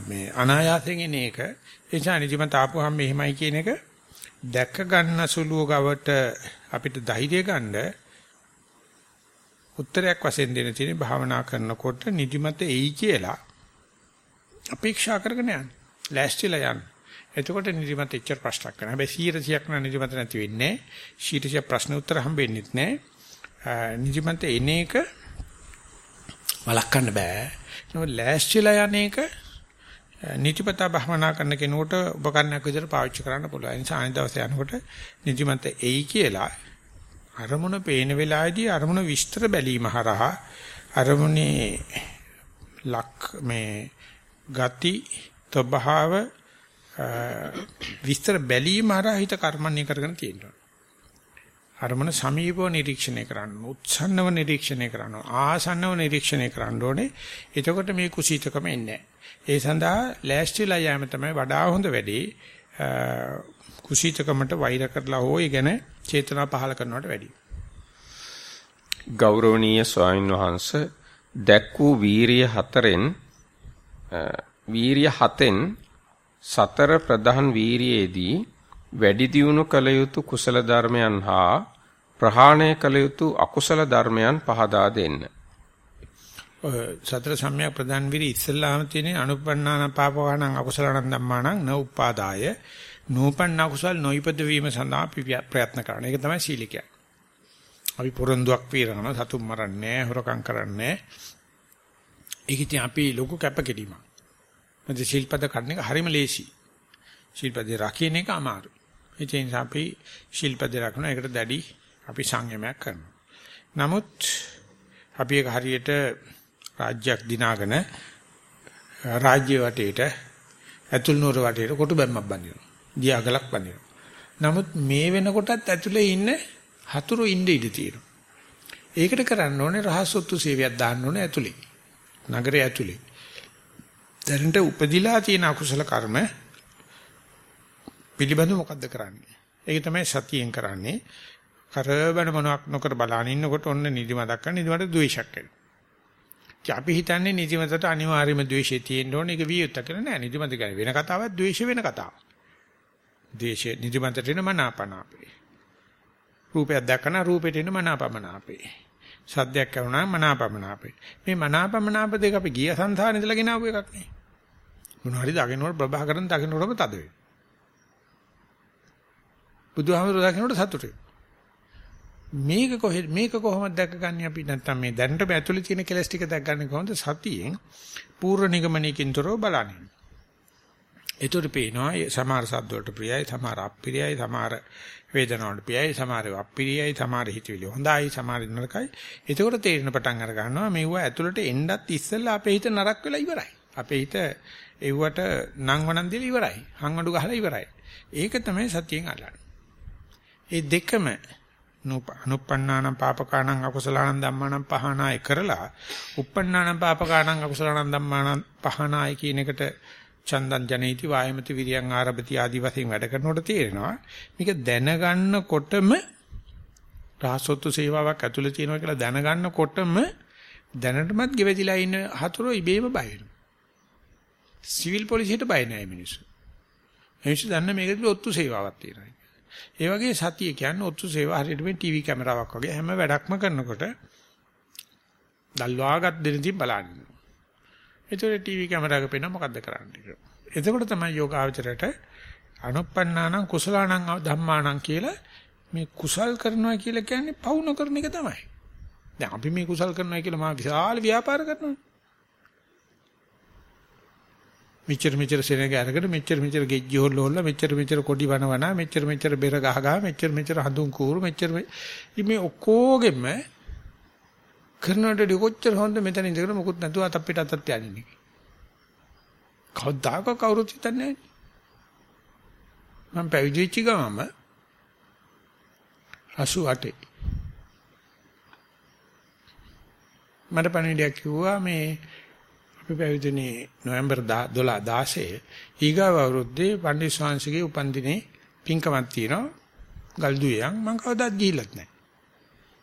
මේ අනායාසයෙන් එන එක ඒ නිසා නිදිමත ආපුවාම මෙහෙමයි කියන එක දැක ගන්න සුළුව ගවට අපිට ධෛර්යය ගන්න උත්තරයක් වශයෙන් දෙන තියෙන භාවනා කරනකොට නිදිමත එයි කියලා අපේක්ෂා කරගෙන යන්න. ලෑස්තිලා යන්න. එතකොට නිදිමත එච්චර ප්‍රශ්නයක් නෑ. හැබැයි 100ක් නම් නිදිමත නැති වෙන්නේ. 100 ප්‍රශ්න උත්තර හම්බෙන්නෙත් නෑ. නිදිමත එන එක වළක්වන්න බෑ. නමුත් ලෑස්තිලා යන එක නිතිපතා භවනා කරන කෙනෙකුට උපකරණයක් විදිහට පාවිච්චි කරන්න පුළුවන්. ඒ නිසා අනිත් දවසේ යනකොට නිදිමත එයි කියලා අරමුණ පේන වෙලාවේදී අරමුණ විස්තර බැලීම හරහා අරමුණේ ලක් මේ ගති තබහව විස්තර බැලීම හරහා හිත කර්මන්නේ කරගෙන තියෙනවා. අරමුණ සමීපව නිරීක්ෂණය කරන්න, උත්සන්නව නිරීක්ෂණය කරන්න, ආසන්නව නිරීක්ෂණය කරන්න ඕනේ. එතකොට මේ කුසීතකම එන්නේ ඒ සඳහා ලෑස්තිලා යෑම තමයි වඩා හොඳ වැඩේ. කුසීතකමට වෛර කරලා හෝ ඒ ගැන චේතනා පහල කරනවට වැඩියි. ගෞරවනීය ස්වාමින් වහන්සේ දැක් වූ වීරිය හතරෙන් වීරිය හතෙන් සතර ප්‍රධාන වීරියේදී වැඩි දියුණු කළ යුතු කුසල ධර්මයන් හා ප්‍රහාණය කළ යුතු අකුසල ධර්මයන් පහදා දෙන්න. සතර සම්‍යක් ප්‍රධාන විරි ඉස්සල්ලාම තියෙන අනුපන්නාන පාපවාණං අකුසලණං ධම්මාණං න උපාදාය නූපන්න අකුසල් නොයිපද වීම සඳහා අපි ප්‍රයත්න කරන. ඒක තමයි සීලිකය. අපි පොරොන්දුක් වීරනවා සතුම් මරන්නේ හොරකම් කරන්නේ. ඒක ඉතින් අපි ලොකු කැපකිරීමක්. මොකද ශිල්පද කඩන එක හරිම ලේසි. ශිල්පදේ රකින්න එක අමාරුයි. ඒ නිසා අපි ශිල්පදේ රකින්න ඒකට දැඩි අපි සංයමයක් කරනවා. නමුත් අපි ඒක හරියට රාජ්‍යයක් දිනාගෙන රාජ්‍ය වටේට ඇතුල් නුවර වටේට කොටු බැම්මක් බඳිනවා. දියාගලක් බඳිනවා. නමුත් මේ වෙනකොටත් ඇතුලේ ඉන්න හතුරු ඉන්න ඉඩ තියෙනවා. ඒකට කරන්න ඕනේ රහසොත්තු සේවයක් දාන්න ඕනේ ඇතුලේ. නගරයේ ඇතුලේ. දැනට උපදිලා තියෙන අකුසල කර්ම පිළිබඳව මොකද්ද කරන්නේ? ඒක තමයි සතියෙන් කරන්නේ. කරබන මොනවක් නොකර බලන ඉන්නකොට ඔන්න නිදිමතක් කරන නිදිමත ද්වේෂයක් එනවා. අපි හිතන්නේ නිදිමතට අනිවාර්යයෙන්ම ද්වේෂය තියෙන්න ඕනේ. ඒක වියුත් කියලා නෑ. නිදිමත කියන්නේ වෙන කතාවක් ද්වේෂ වෙන කතාවක්. ද්වේෂය නිදිමතට එන මනාපනාපේ. රූපයක් දැකන රූපෙට එන මනාපමනාපේ. සද්දයක් ඇහුණා මනාපමනාපේ. මේ මනාපමනාප දෙක අපි ගිය සංසාරේ ඉඳලා ගෙනාවු එකක් නේ. මොන හරි දකින්නකොට ප්‍රභාකරන් දකින්නකොටම තද වෙනවා. බුදුහාමුදුරුවෝ දකින්නකොට සතුටු මේක කොහෙද මේක කොහොමද දැකගන්නේ අපි? නැත්තම් මේ දැනට ඇතුලේ තියෙන කෙලස් ටික දැක්ගන්නේ කොහොමද? සතියෙන් පූර්ව නිගමනයකින්තරෝ බලන්නේ. ඒතර පේනවා සමහර සද්ද වලට ප්‍රියයි සමහර අප්‍රියයි සමහර වේදනාවට ප්‍රියයි සමහර අප්‍රියයි සමහර හිතවිලි හොඳයි සමහර නරකයි. එතකොට තේරෙන පටන් අර ගන්නවා මේව ඇතුළට එන්නත් ඉස්සෙල්ලා අපේ හිත නරක වෙලා ඉවරයි. අපේ හිත එව්වට නම් වණන් දීලා ඉවරයි. හංගඩු ගහලා ඉවරයි. ඒක තමයි සතියෙන් අල්ලන්නේ. ඒ දෙකම අනුප්පන්නානම් පාපකාණං අකුසලාණං ධම්මාණං පහනාය කරලා uppannānaṁ පාපකාණං අකුසලාණං ධම්මාණං පහනාය කියන එකට චන්දන් ජනේති වායමති විරියං ආරභති ආදි වශයෙන් වැඩ කරනකොට තේරෙනවා මේක දැනගන්නකොටම රාසොත්තු සේවාවක් ඇතුළේ තියෙනවා කියලා දැනගන්නකොටම දැනටමත් ගෙවෙදිලා ඉන්න හතුරෝ ඉබේම බය වෙනවා. සිවිල් පොලිසියට බය නැහැ මිනිස්සු. මිනිස්සු දන්න මේකදී ඔත්තු සේවාවක් තියෙනවා. ඒ වගේ සතිය කියන්නේ ඔත්තු සේවා හරියට මේ ටීවී කැමරාවක් වගේ හැම වැඩක්ම කරනකොට දල්වාගත් දෙනදී බලන්නේ. ඒතකොට ටීවී කැමරාවක පේන මොකද්ද කරන්නේ එතකොට තමයි යෝගාවචරයට අනුප්පන්නානම් කුසලානම් ධම්මානම් කියලා මේ කුසල් කරනවා කියලා කියන්නේ පවු නොකරන එක තමයි. දැන් අපි මේ කුසල් කරනවා කියලා මා විශාල ව්‍යාපාර කරනවා. මෙච්චර මෙච්චර සෙනග අරගෙන මෙච්චර මෙච්චර ගෙජ්ජි හොල්ල හොල්ල මෙච්චර මෙච්චර කොඩි වනවන මෙච්චර මෙච්චර බෙර ගහ ගහ මෙච්චර මෙච්චර හඳුන් කූරු මෙච්චර මේ ඔක්කොගෙම කරනකොට කොච්චර හොඳ මෙතන ඉඳගෙන මොකුත් නැතුව අත අපිට අතත් යන්නේ. කවදාක කවුරුත් හිතන්නේ නැහැ. මම පැවිදි වෙච්ච ගමම 88 මට පණිවිඩයක් කිව්වා මේ අපි පැවිදිනේ නොවැම්බර් 12 16 ඊගාව අවුරුද්දේ පණ්ඩිත ස්වාමීන්ගේ උපන්දිනේ පින්කමක් තියෙනවා ගල්දුවෙන් මම කවදාත් ගිහිල්ලත් නැහැ.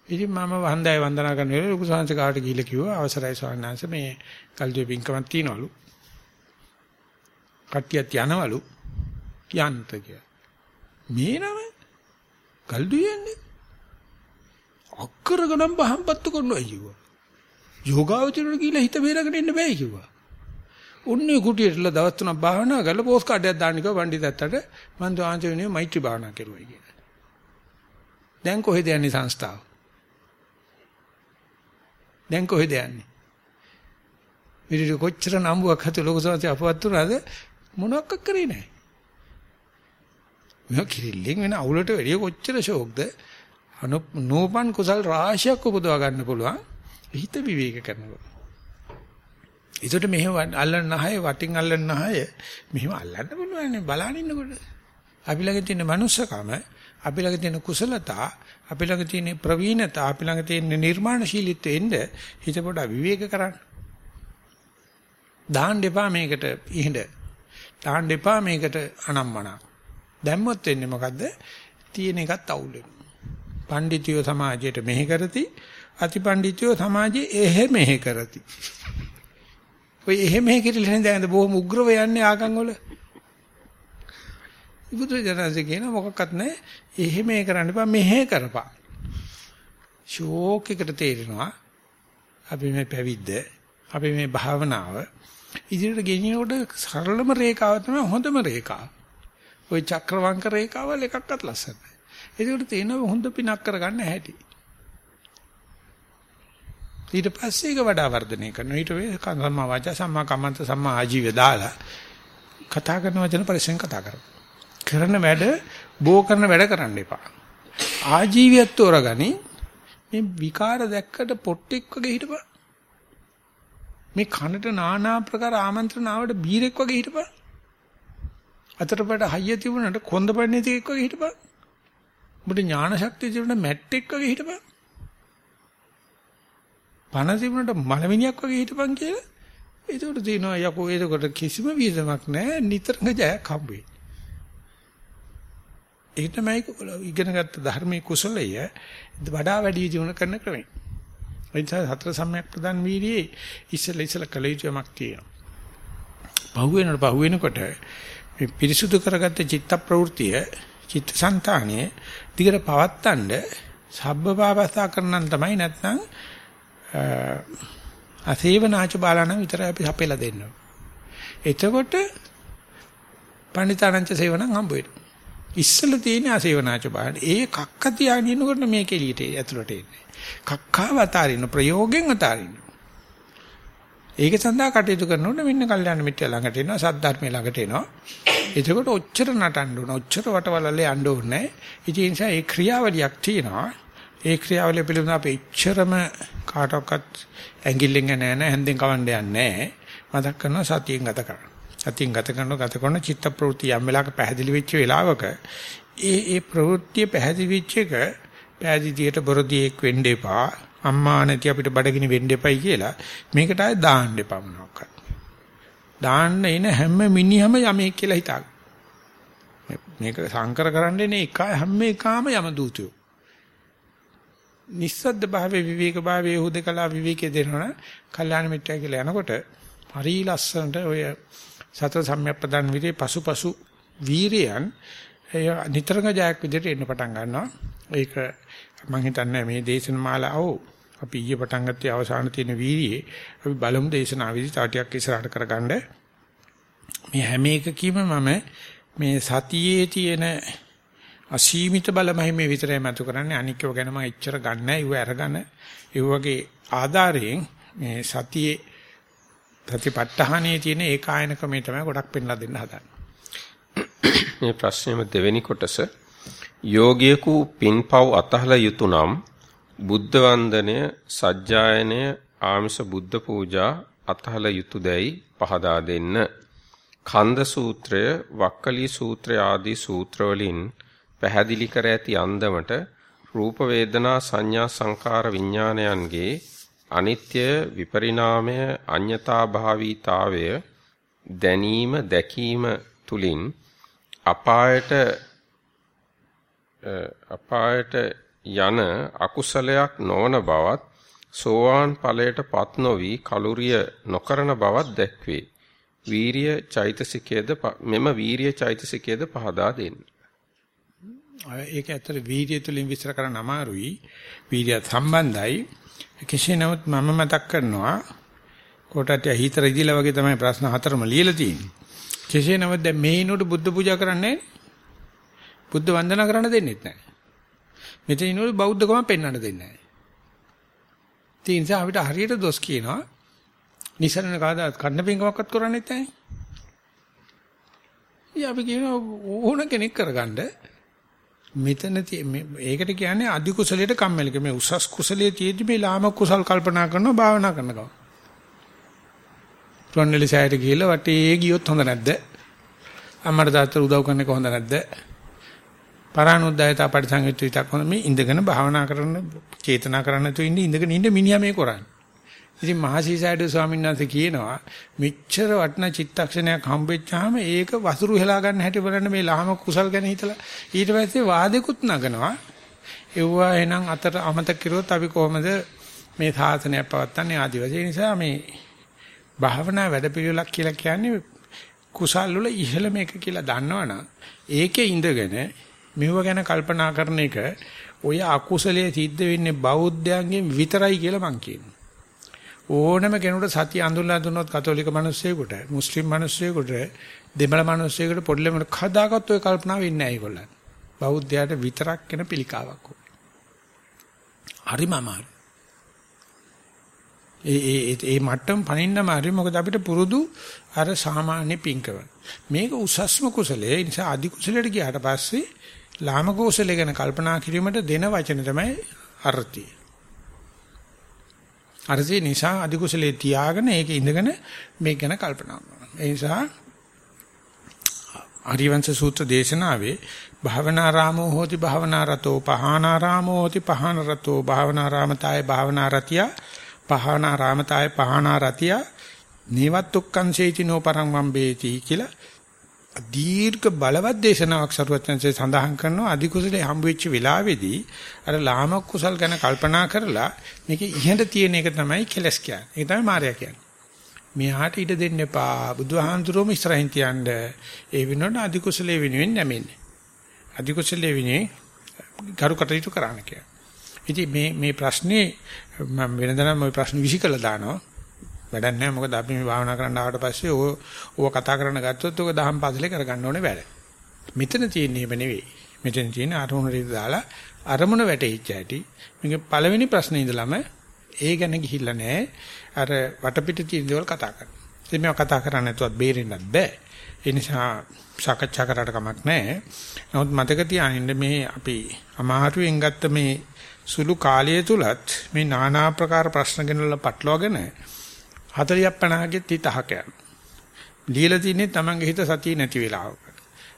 ඉතින් මම වහන්දයි වන්දනා කරන වෙලාවේ ලොකු සංඝ කාට ගිහිල්ලා කිව්වා අවසරයි ස්වාමීන් වහන්සේ මේ කල්දුවේ පින්කමක් තියනවලු. කට්ටියත් යනවලු යන්ත කියලා. මේ නම ගල්දුවේ අක්කර ගණන් බහම්පත්තු කරනවා කිව්වා. යෝගාවචරණ කියලා හිත බේරගෙන ඉන්න බෑ කිව්වා. උන්නේ කුටියටලා දවස් තුනක් භාවනා කරලා පෝස්ට් කාඩයක් දාන්න කිව්වා පඬිතත්තට මම දාන්තේ මෛත්‍රී භාවනා කරුවයි කියලා. දැන් කොහෙද යන්නේ සංස්ථාව? දැන් කොහෙද යන්නේ? විරිට කොච්චර නම්බුවක් හතු ලොකු සාසි අපවත් උනාද මොනවක් කරේ නැහැ. මෙයා කිරිල්ලෙන් වෙන අවුලට වැඩිය කොච්චර ෂෝක්ද? නෝපන් කුසල් රාශියක් උපදවා ගන්න පුළුවන් හිත විවේක කරනකොට. ඒකට මෙහෙම අල්ලන්න නැහය වටින් අල්ලන්න නැහය මෙහෙම අල්ලන්න පුළුවන් නේ බලන්න ඉන්නකොට. අපි ළඟ තියෙන මනුස්සකම, අපි ළඟ තියෙන කුසලතා, අපි ළඟ තියෙන ප්‍රවීණතා, අපි ළඟ තියෙන නිර්මාණශීලීත්වෙ එන්න හිත පොඩ විවේක කරන්න. දාන්න එපා මේකට ඉහිඳ. දාන්න එපා මේකට අනම්මනා. දැම්මොත් වෙන්නේ මොකද්ද? තියෙන එකත් අවුල් වෙනවා. පඬිතියෝ සමාජයට මෙහෙ කරති අතිපඬිතියෝ සමාජයේ එහෙ මෙහෙ කරති ඔය එහෙ මෙහෙ කිරිලා නේද දැන් බොහොම උග්‍රව යන්නේ ආගම් වල බුදුරජාණන්සේ කියන මොකක්වත් නැහැ එහෙ මෙහෙ කරන්න එපා මෙහෙ කරපන් ෂෝක් එකට තේරෙනවා අපි මේ පැවිද්ද අපි මේ භාවනාව ඉදිරියට ගෙනියනකොට සරලම රේඛාව තමයි හොඳම රේඛාව. ওই චක්‍රවංක රේඛාවල් එකක්වත් ලස්සන නැහැ. ඒකට තේනවා හොඳ පිනක් කරගන්න හැටි. ඊට පස්සේ ඒක වඩා වර්ධනය කරනවා. ඊට වේ සම්මා වාචා සම්මා කම්මන්ත සම්මා ආජීවය දාලා කතා කරන වචන පරිසෙන් කතා කරනවා. කරන වැඩ බෝ කරන වැඩ කරන්න එපා. ආජීවියත් තෝරගනි මේ විකාර දැක්කට පොට්ටෙක් වගේ හිටපන්. මේ කනට নানা ආකාර ආමන්ත්‍රණ ආවට බීරෙක් වගේ හිටපන්. අතරපඩ හයිය තිබුණාට කොන්ද පඩන්නේ තියෙක් වගේ හිටපන්. උඹට ඥාන ශක්තිය තිබුණ මැට්ටෙක් වගේ හිටපන්. පණ තිබුණට මලමිනියක් වගේ හිටපන් කියලා. ඒකට තියෙනවා යකෝ ඒකට කිසිම වියදමක් නැහැ නිතරම ජයක් හම්බෙයි. ඒ තමයි ඉගෙනගත්ත ධර්මයේ කුසලය වඩා වැඩි ජීවන කරන ක්‍රමය. ඒ නිසා හතර සම්‍යක් ප්‍රදාන් වීර්යයේ ඉස්සෙල්ලා ඉස්සෙල්ලා කල යුතුමක් තියෙනවා. පහුවෙනකොට පහුවෙනකොට මේ පිරිසුදු කරගත්ත චිත්ත ප්‍රවෘතිය චිත්තසංතානිය දිගට පවත්තන්න සබ්බපාපස්සා කරනන් තමයි නැත්නම් අසේවනාච බාලන විතරයි අපි හපෙලා දෙන්න. එතකොට පණිතානංච සේවනං හම්බ වෙනවා. ඉස්සල තියෙන අසේවනාච බාලන ඒ කක්ක තියාගෙන ඉන්නකොට මේක එළියට ඇතුළට එන්නේ. කක්කාව අතාරින්න ප්‍රයෝගෙන් අතාරින්න. ඒක සඳහා කටයුතු කරනකොට මෙන්න කල්යාණ මිත්‍ය ළඟට එනවා සද්ධර්මයේ ළඟට එනවා. එතකොට ඔච්චර නටන්න ඕන ඔච්චර වටවලල්ලේ යන්න ඕනේ. ඉතින් ඒ නිසා ඒ ක්‍රියාවලියක් තියෙනවා. ඒ ක්‍රියාවලිය පිළිබඳව අපි ඉච්චරම කාටවත් ඇඟිල්ලෙන් නෑ නෑ හැන්දෙන් කවන්න යන්නේ නෑ. මතක් කරනවා සතියෙන් ගත කරන්න. සතියෙන් ගත කරන ගත කරන චිත්ත ප්‍රවෘත්ති යම් වෙලාවක පැහැදිලි වෙච්ච වෙලාවක ඒ ඒ ප්‍රවෘත්තිය පැහැදිලි වෙච්ච එක පැහැදිලියට බොරදියෙක් වෙන්න එපා. අම්මා නැති අපිට බඩගිනි වෙන්න එපයි කියලා මේකට ආය දාන්න එපා මොනවාක්වත්. දාන්න එන හැම මිනිහම යමෙක් කියලා හිතාගන්න. මේක සංකර කරන්න එන එක හැම එකාම යම දූතයෝ. නිස්සද්ද භාවයේ විවේක භාවයේ හුදකලා විවේකයේ දෙනවන කල්යාණ මිත්‍යා කියලා යනකොට හරි ලස්සනට ඔය සතර සම්‍යක්පදන් විදිහේ පසුපසු වීරයන් නිතරම ජයක් විදිහට එන්න පටන් ගන්නවා. ඒක මම හිතන්නේ මේ දේශන මාලාව අපි ඊයේ පටන් ගත්තේ අවසාන තියෙන වීර්යයේ අපි බලමු දේශනාවේදී තව ටිකක් ඉස්සරහට කරගන්න මේ හැම එකකීම මම මේ සතියේ තියෙන අසීමිත බලමහිමේ විතරයි මතු කරන්නේ. අනික්කව ගැන මම එච්චර ගන්නෑ ඒව අරගෙන ඒ වගේ ආධාරයෙන් මේ සතියේ ප්‍රතිපත්තහනේ තියෙන ඒකායන ක්‍රමේ තමයි ගොඩක් පෙන්ලා දෙන්න හදන්නේ. මේ ප්‍රශ්නේම දෙවෙනි කොටස. යෝගියෙකු පින්පව් අතහල යුතු නම් බුද්ධ වන්දනය, සජ්ජායනය, ආමිස බුද්ධ පූජා අතහල යුතුයදයි පහදා දෙන්න. කන්ද සූත්‍රය, වක්කලී සූත්‍රය ආදී සූත්‍රවලින් පැහැදිලි කර ඇති අන්දමට රූප වේදනා සංඥා සංකාර විඥානයන්ගේ අනිත්‍ය විපරිණාමය අඤ්‍යතා භාවීතාවය දැනීම දැකීම තුලින් අපායට අපායට යන අකුසලයක් නොවන බවත් සෝවාන් ඵලයට පත් නොවි කලුරිය නොකරන බවත් දැක්වේ. වීරිය චෛතසිකයේද මෙම වීරිය චෛතසිකයේද පහදා දෙන්න. ඒක ඇත්තට වීර්යය තුලින් විස්තර කරන්න අමාරුයි. වීර්යය සම්බන්ධයි. කෙසේ නමුත් මම මතක් කරනවා කොටට හිතර ඉදිලා වගේ තමයි ප්‍රශ්න හතරම ලියලා තියෙන්නේ. කෙසේ නමුත් දැන් මේ ඉනුට බුද්ධ පූජා කරන්නේ බුද්ධ වන්දනා කරන්න දෙන්නෙත් නැහැ. මෙතන ඉනුට බෞද්ධකම පෙන්වන්න දෙන්නේ නැහැ. ඒ නිසා අපිට හරියට දොස් කියනවා. නිසරණ කාදාත් කන්න පිංකමක්වත් කරන්නේත් නැහැ. ඊ අපි කියනවා ඕන කෙනෙක් කරගන්න මෙතන ඒකට කියන්නේ අධි කුසලයට කම්මැලික මේ උසස් කුසලයේ තියෙදි මේ ලාම කුසල් කල්පනා කරනවා භාවනා කරනවා. රුවන්වැලි ගිහිල්ලා වටේ ගියොත් හොඳ නැද්ද? අම්මට තාත්තට උදව් කරන එක හොඳ නැද්ද? පරානුද්යත පරිසංයුත් විතක් හොඳ මේ ඉඳගෙන භාවනා කරන චේතනා කරන්න නැතුව ඉන්න ඉඳගෙන ඉන්න මිනිහා මේ කරන්නේ. ඉතින් මහසීසයිඩ් ස්වාමීන් වහන්සේ කියනවා මෙච්චර වටිනා චිත්තක්ෂණයක් හම්බෙච්චාම ඒක වසුරු හෙලා ගන්න හැටි බලන්න මේ ලාම කුසල් ගැන හිතලා ඊට පස්සේ වාදෙකුත් නගනවා. එව්වා එහෙනම් අතට අමතක කිරුවොත් අපි කොහොමද මේ සාසනය පවත්න්නේ ආදි වශයෙන් නිසා මේ භාවනා වැඩපිළිවෙලක් කියලා කියන්නේ කුසල් වල ඉහළ මේක කියලා දන්නවනම් ඒකේ ඉඳගෙන මෙව ගැන කල්පනා කරන එක ඔය අකුසලයේ සිද්ධ වෙන්නේ බෞද්ධයන්ගෙන් විතරයි කියලා මං කියනවා. ඕනම කෙනෙකුට සතිය අඳුල්ලා දුන්නොත් කතෝලික මිනිස්සෙකුට, මුස්ලිම් මිනිස්සෙකුට, දෙමළ මිනිස්සෙකුට පොඩ්ඩලම කදාගත් ඔය කල්පනාව ඉන්නේ නැහැ ඒගොල්ලන්. බෞද්ධයාට විතරක් වෙන පිළිකාවක් ඕන. හරිම අමාරුයි. ඒ ඒ ඒ මට්ටම් පනින්නම හරි මොකද අපිට පුරුදු අර සාමාන්‍ය පිංකව. මේක උසස්ම කුසලයේ නිසා අධි කුසලයට ගියාට පස්සේ ලාම කුසලයේ ගැන කල්පනා කිරීමට දෙන වචන තමයි අර්ථය. අර්ථය නිසා අධි කුසලයේ තියාගෙන ඒක ඉඳගෙන මේක ගැන කල්පනා කරනවා. ඒ නිසා ආරිවංශ සූත්‍ර දේශනාවේ භාවනාරාමෝ හෝති භාවනාරතෝ පහානාරාමෝ හෝති පහානරතෝ භාවනාරාමතාය භාවනාරතියා පහනා රාමතාය පහනා රතිය නේවත්තුක්කං සේචිනෝ පරං වම්බේති කියලා දීර්ඝ බලවත් දේශනාවක් සරුවචනසේ සඳහන් කරනවා අධි කුසලේ හම්බ වෙච්ච වෙලාවේදී අර ලාමක කුසල් ගැන කල්පනා කරලා මේක ඉහෙඳ තියෙන එක තමයි කෙලස් කියන්නේ. ඒක තමයි මායя කියන්නේ. මෙහාට ඉඩ දෙන්න එපා. බුදුහාමුදුරුවෝම ඉස්සරහින් තියන්න. ඒ වෙනුවට අධි කුසලේ වෙනුවෙන් නැමෙන්නේ. අධි කුසලේ විනේ කරු කටයුතු කරන්න කියලා. ඉතින් මේ මේ ප්‍රශ්නේ මම වෙනදනම් ওই ප්‍රශ්න විසි කළා දානවා. වැඩක් නැහැ මොකද අපි මේ භාවනා කරන්න ආවට පස්සේ ඕ ඕව කතා කරන්න ගත්තොත් ඕක දහම් පාසලේ කරගන්න ඕනේ වැඩ. මෙතන තියෙන්නේ එහෙම නෙවෙයි. මෙතන තියෙන අරමුණ රීත දාලා අරමුණ වැටෙච්ච හැටි. මේක පළවෙනි ප්‍රශ්නේ ඉඳලම ඒ ගැන ගිහිල්ලා නැහැ. අර වටපිට තියෙන දේවල් කතා කරනවා. ඉතින් මේවා කතා කරන්නේ නැතුවත් බේරෙන්නත් බෑ. ඒ නිසා සාකච්ඡා කරාට කමක් නැහැ. නමුත් මතක තියාගන්න මේ අපි අමාරුවෙන් ගත්ත මේ සුළු කාලය තුලත් මේ নানা ආකාර ප්‍රශ්න ගෙනල්ලා පටලවාගෙන 40ක් 50ගෙත් හිත අහක යනවා. ලියලා තින්නේ Tamange හිත සතිය නැති වෙලාවක.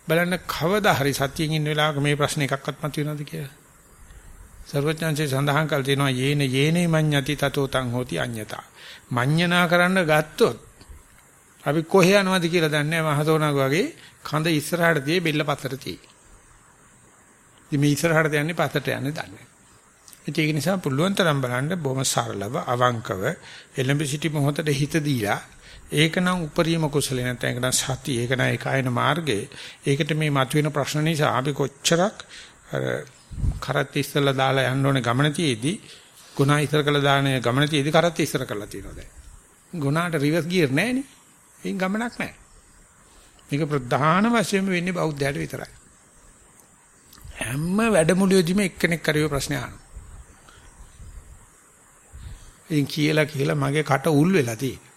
බලන්න කවදා හරි සතියෙන් ඉන්න වෙලාවක මේ ප්‍රශ්න එකක්වත් මතුවෙනවද කියලා. සර්වඥාන්සේ සඳහන් කළ තියෙනවා යේන යේනේ මඤ්ඤති තතෝ තං හෝති අඤ්ඤතා. මඤ්ඤනා කරන්න ගත්තොත් අපි කොහේ යනවද කියලා දන්නේ නැහැ මහතෝනාග වගේ කඳ ඉස්සරහට තියේ බෙල්ල පතර තියේ. ඉතින් මේ ඉස්සරහට යන්නේ පතට යන්නේ දන්නේ. ඒක නිසා පුළුවන් තරම් බලන්න බොහොම සරලව අවංකව එළඹ සිටි මොහොතේ හිත දීලා ඒක නම් උපරිම කුසලේ නැත්නම් ඒක නම් සති ඒක නම් ඒකායන මාර්ගයේ. ඒකට මේ මතුවෙන ප්‍රශ්න නිසා අපි කොච්චරක් අර කරත් ඉස්සලා දාලා යන්න ඕනේ ගමනතියේදී ගුණා ඉස්සර කළා දාන ගමනතියේදී කරත් ඉස්සර කළා තියෙනවා දැන්. ගුණාට රිවර්ස් ගියර් නැහැ නේ ඒ ගමනක් නැහැ මේක ප්‍රධාන වශයෙන්ම වෙන්නේ බෞද්ධයට විතරයි. හැම වැඩමුළුවේදීම එක්කෙනෙක් කරියෝ ප්‍රශ්න අහනවා. ඉතින් කියලා කියලා මගේ කට උල් වෙලා තියෙනවා.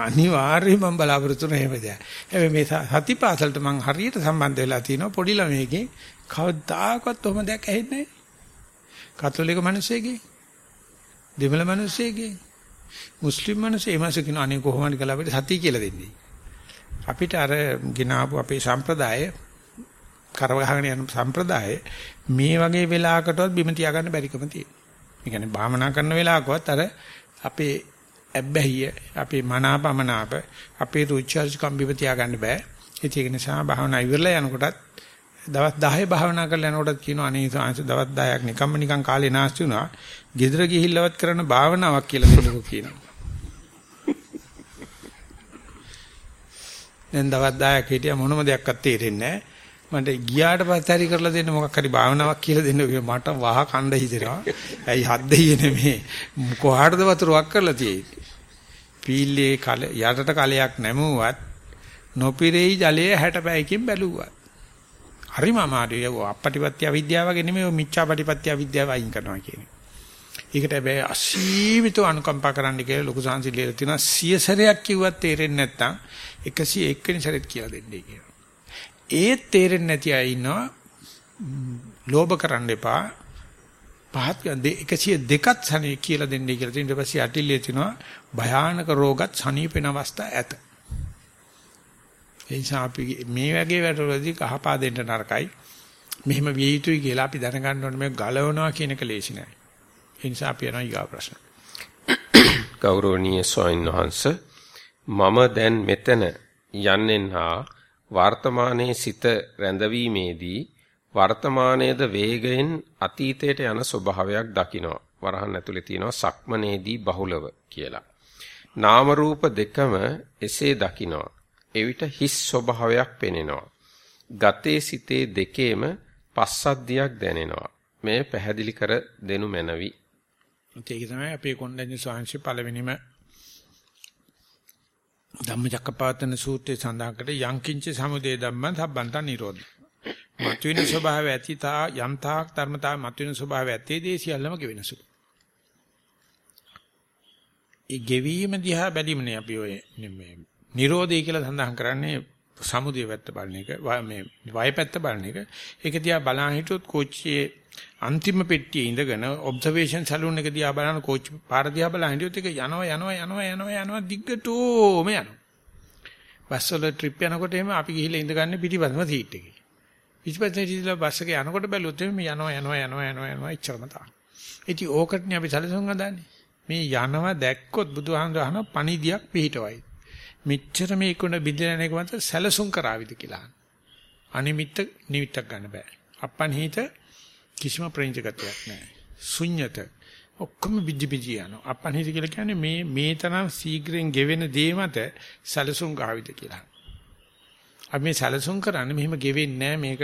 අනිවාර්යයෙන් මම බලාපොරොත්තු වෙන හැම දෙයක්. හැබැයි මේ සතිපාසලට මම හරියට සම්බන්ධ වෙලා තිනවා පොඩි ළමයෙක්ගේ කවදාකවත් ඔහොම දෙයක් ඇහෙන්නේ නැහැ. කතෝලික මිනිස්සෙගේ දෙමළ මිනිස්සෙගේ මුස්ලිම් මිනිස්සු එමස කියන අනේ කොහොමද කියලා අපිට සතිය කියලා දෙන්නේ. අපිට අර ගినాපු අපේ සම්ප්‍රදාය කරවහගෙන යන සම්ප්‍රදාය මේ වගේ වෙලාවකටවත් බිම තියාගන්න බැරිකම තියෙනවා. ඒ කියන්නේ භාවනා කරන වෙලාවකවත් අර අපේ ඇබ්බැහිය, අපේ මනාපමනාප, අපේ රුචර්ජ් කම්බිව තියාගන්න බෑ. ඒක නිසා භාවනා ඉවරලා යනකොටත් දවස් 10 භාවනා කරලා යනකොටත් කියනවා අනේ සාංශ දවස් 10ක් නිකම්ම නිකන් කාලේ නාස්ති වුණා. ගෙදර ගිහිල්ලවත් කරන භාවනාවක් කියලා දෙන්නකෝ කියනවා. දැන් දවස් 10ක් හිටියා මොනම දෙයක්වත් තේරෙන්නේ නැහැ. මට ගියාට පස්සේ හරි කරලා දෙන්න මොකක් හරි භාවනාවක් කියලා දෙන්න මට වහ කණ්ඩ හිතෙනවා. ඇයි හත් දෙයියේ නෙමේ කොහාටද වතුරක් කරලා තියෙන්නේ. පීල්ලේ කල යටට කලයක් නැමුවත් නොපිරෙයි ජලයේ 60 පැයකින් බැලුවා. හරිම අමාරුයි. අපපටිපත්‍ය අවිද්‍යාව වගේ නෙමෙයි මිච්ඡාපටිපත්‍ය අවිද්‍යාව අයින් කරනවා කියන්නේ. ඒකට හැබැයි අසීමිත අනුකම්පා කරන්න කියලා ලොකු සංසිල් තියෙනවා. සිය සැරයක් කිව්වත් තේරෙන්නේ නැත්නම් 101 වෙනි සැරේත් කියලා දෙන්නේ කියලා. ඒත් තේරෙන්නේ නැති අය ඉන්නවා. ලෝභ කරන්න එපා. පහත් 102ක් සනේ කියලා දෙන්නේ කියලා. ඊට පස්සේ අටිල්ලේ තිනවා භයානක රෝගත් සනීපෙන අවස්ථා ඇත. ඒ නිසා අපි මේ වගේ වැඩවලදී කහපා දෙන්න නරකයි. මෙහෙම විය යුතුයි කියලා අපි දැනගන්න ඕනේ මේ ගලවනවා කියන එක ලේසි නෑ. ඒ නිසා අපි යනවා ඊගා ප්‍රශ්න. ගෞරවනීය ස්වාමීන් වහන්ස මම දැන් මෙතන යන්නෙන් හා වර්තමානයේ සිත රැඳවීමේදී වර්තමානයේද වේගයෙන් අතීතයට යන ස්වභාවයක් දකිනවා. වරහන් ඇතුලේ තියෙනවා සක්මනේදී බහුලව කියලා. නාම රූප දෙකම එසේ දකිනවා. එවිට හිස් ස්වභාවයක් පෙනෙනවා. ගතේ සිතේ දෙකේම පස්සද්ධියක් දැනෙනවා. මේ පැහැදිලි කර දෙනු මැනවි. ඒක තමයි අපේ කොණ්ඩඤ්ඤ ස්වාමීන් පළවෙනිම ධම්මචක්කපවත්තන සූත්‍රයේ සඳහන් කර යංකින්ච සමුදේ ධම්මං සම්බන්ත නිරෝධ. මතුවෙන ස්වභාවය ඇතිතා යම්තාක් ධර්මතා මතුවෙන ස්වභාවය ඇත්තේදී සියල්ලම ගෙවෙනසු. ඒ ගෙවීම දිහා බැලීමනේ අපි ඔය මේ නිරෝධය කියලා සඳහන් කරන්නේ සමුදය පැත්ත බලන එක මේ වය පැත්ත බලන එක. ඒක දිහා බලන් හිටියොත් කෝච්චියේ අන්තිම පෙට්ටියේ ඉඳගෙන ඔබ්සර්වේෂන් සැලූන් එක දිහා බලන කෝච්චි පාර දිහා බලන් හිටියොත් ඒක යනවා යනවා යනවා යනවා යනවා දිග්ගටෝම යනවා. බස් වල ට්‍රිප් යනකොට එහෙම අපි ගිහිල්ලා ඉඳගන්නේ පිටිපස්සම සීට් එකේ. පිටිපස්සේ ඉඳලා බස් එකේ යනකොට බැලුවොත් මේ යනවා යනවා යනවා යනවා යනවා ඉච්චරම තමයි. ඉතින් ඕකටනේ අපි සැලසුම් හදාන්නේ. මේ යනවා දැක්කොත් බුදුහාමුදුරන පණිදියක් පිහිටවයි. මෙච්චර මේකුණ බින්දන එක මත සැලසුම් කරાવીද කියලා. අනිමිත්ත නිමිත්තක් ගන්න බෑ. අපන්හිත කිසිම ප්‍රේණිකත්වයක් නැහැ. ශුන්්‍යත ඔක්කොම බිජි බිජි යනවා. අපන්හිත කියලා කියන්නේ මේ මේ තරම් ශීඝ්‍රයෙන් ගෙවෙන දේ මත සැලසුම් ගාවිද කියලා. අපි මේ සැලසුම් කරන්නේ මෙහෙම ගෙවෙන්නේ මේක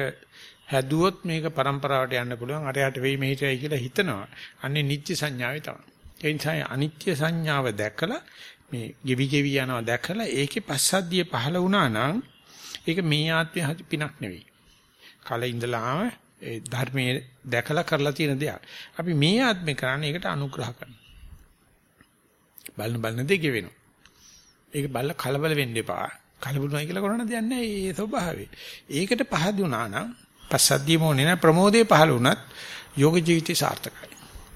හැදුවොත් මේක પરම්පරාවට යන්න පුළුවන්. අරයට වෙයි මෙහිටයි කියලා හිතනවා. අන්නේ නිත්‍ය සංඥාවේ තමයි. ඒ නිසා අනිත්‍ය සංඥාව දැකලා මේ ගෙවි ගෙවි යනවා දැකලා ඒකේ පස්සද්ධිය පහළ වුණා නම් ඒක මේ ආත්මය පිනක් නෙවෙයි. කල ඉඳලාම ඒ ධර්මයේ දැකලා කරලා තියෙන දෙයක්. අපි මේ ආත්මේ කරන්නේ ඒකට අනුග්‍රහ කරනවා. බලන බලන දෙක වෙනවා. ඒක බල්ල කලබල වෙන්න එපා. කලබලුණා කියලා කරන දෙයක් නැහැ. ඒ ස්වභාවය. ඒකට පහදුනා නම් පස්සද්ධිය මොනේ නැහැ ප්‍රමෝදේ පහළ වුණත් යෝග ජීවිතය සාර්ථකයි.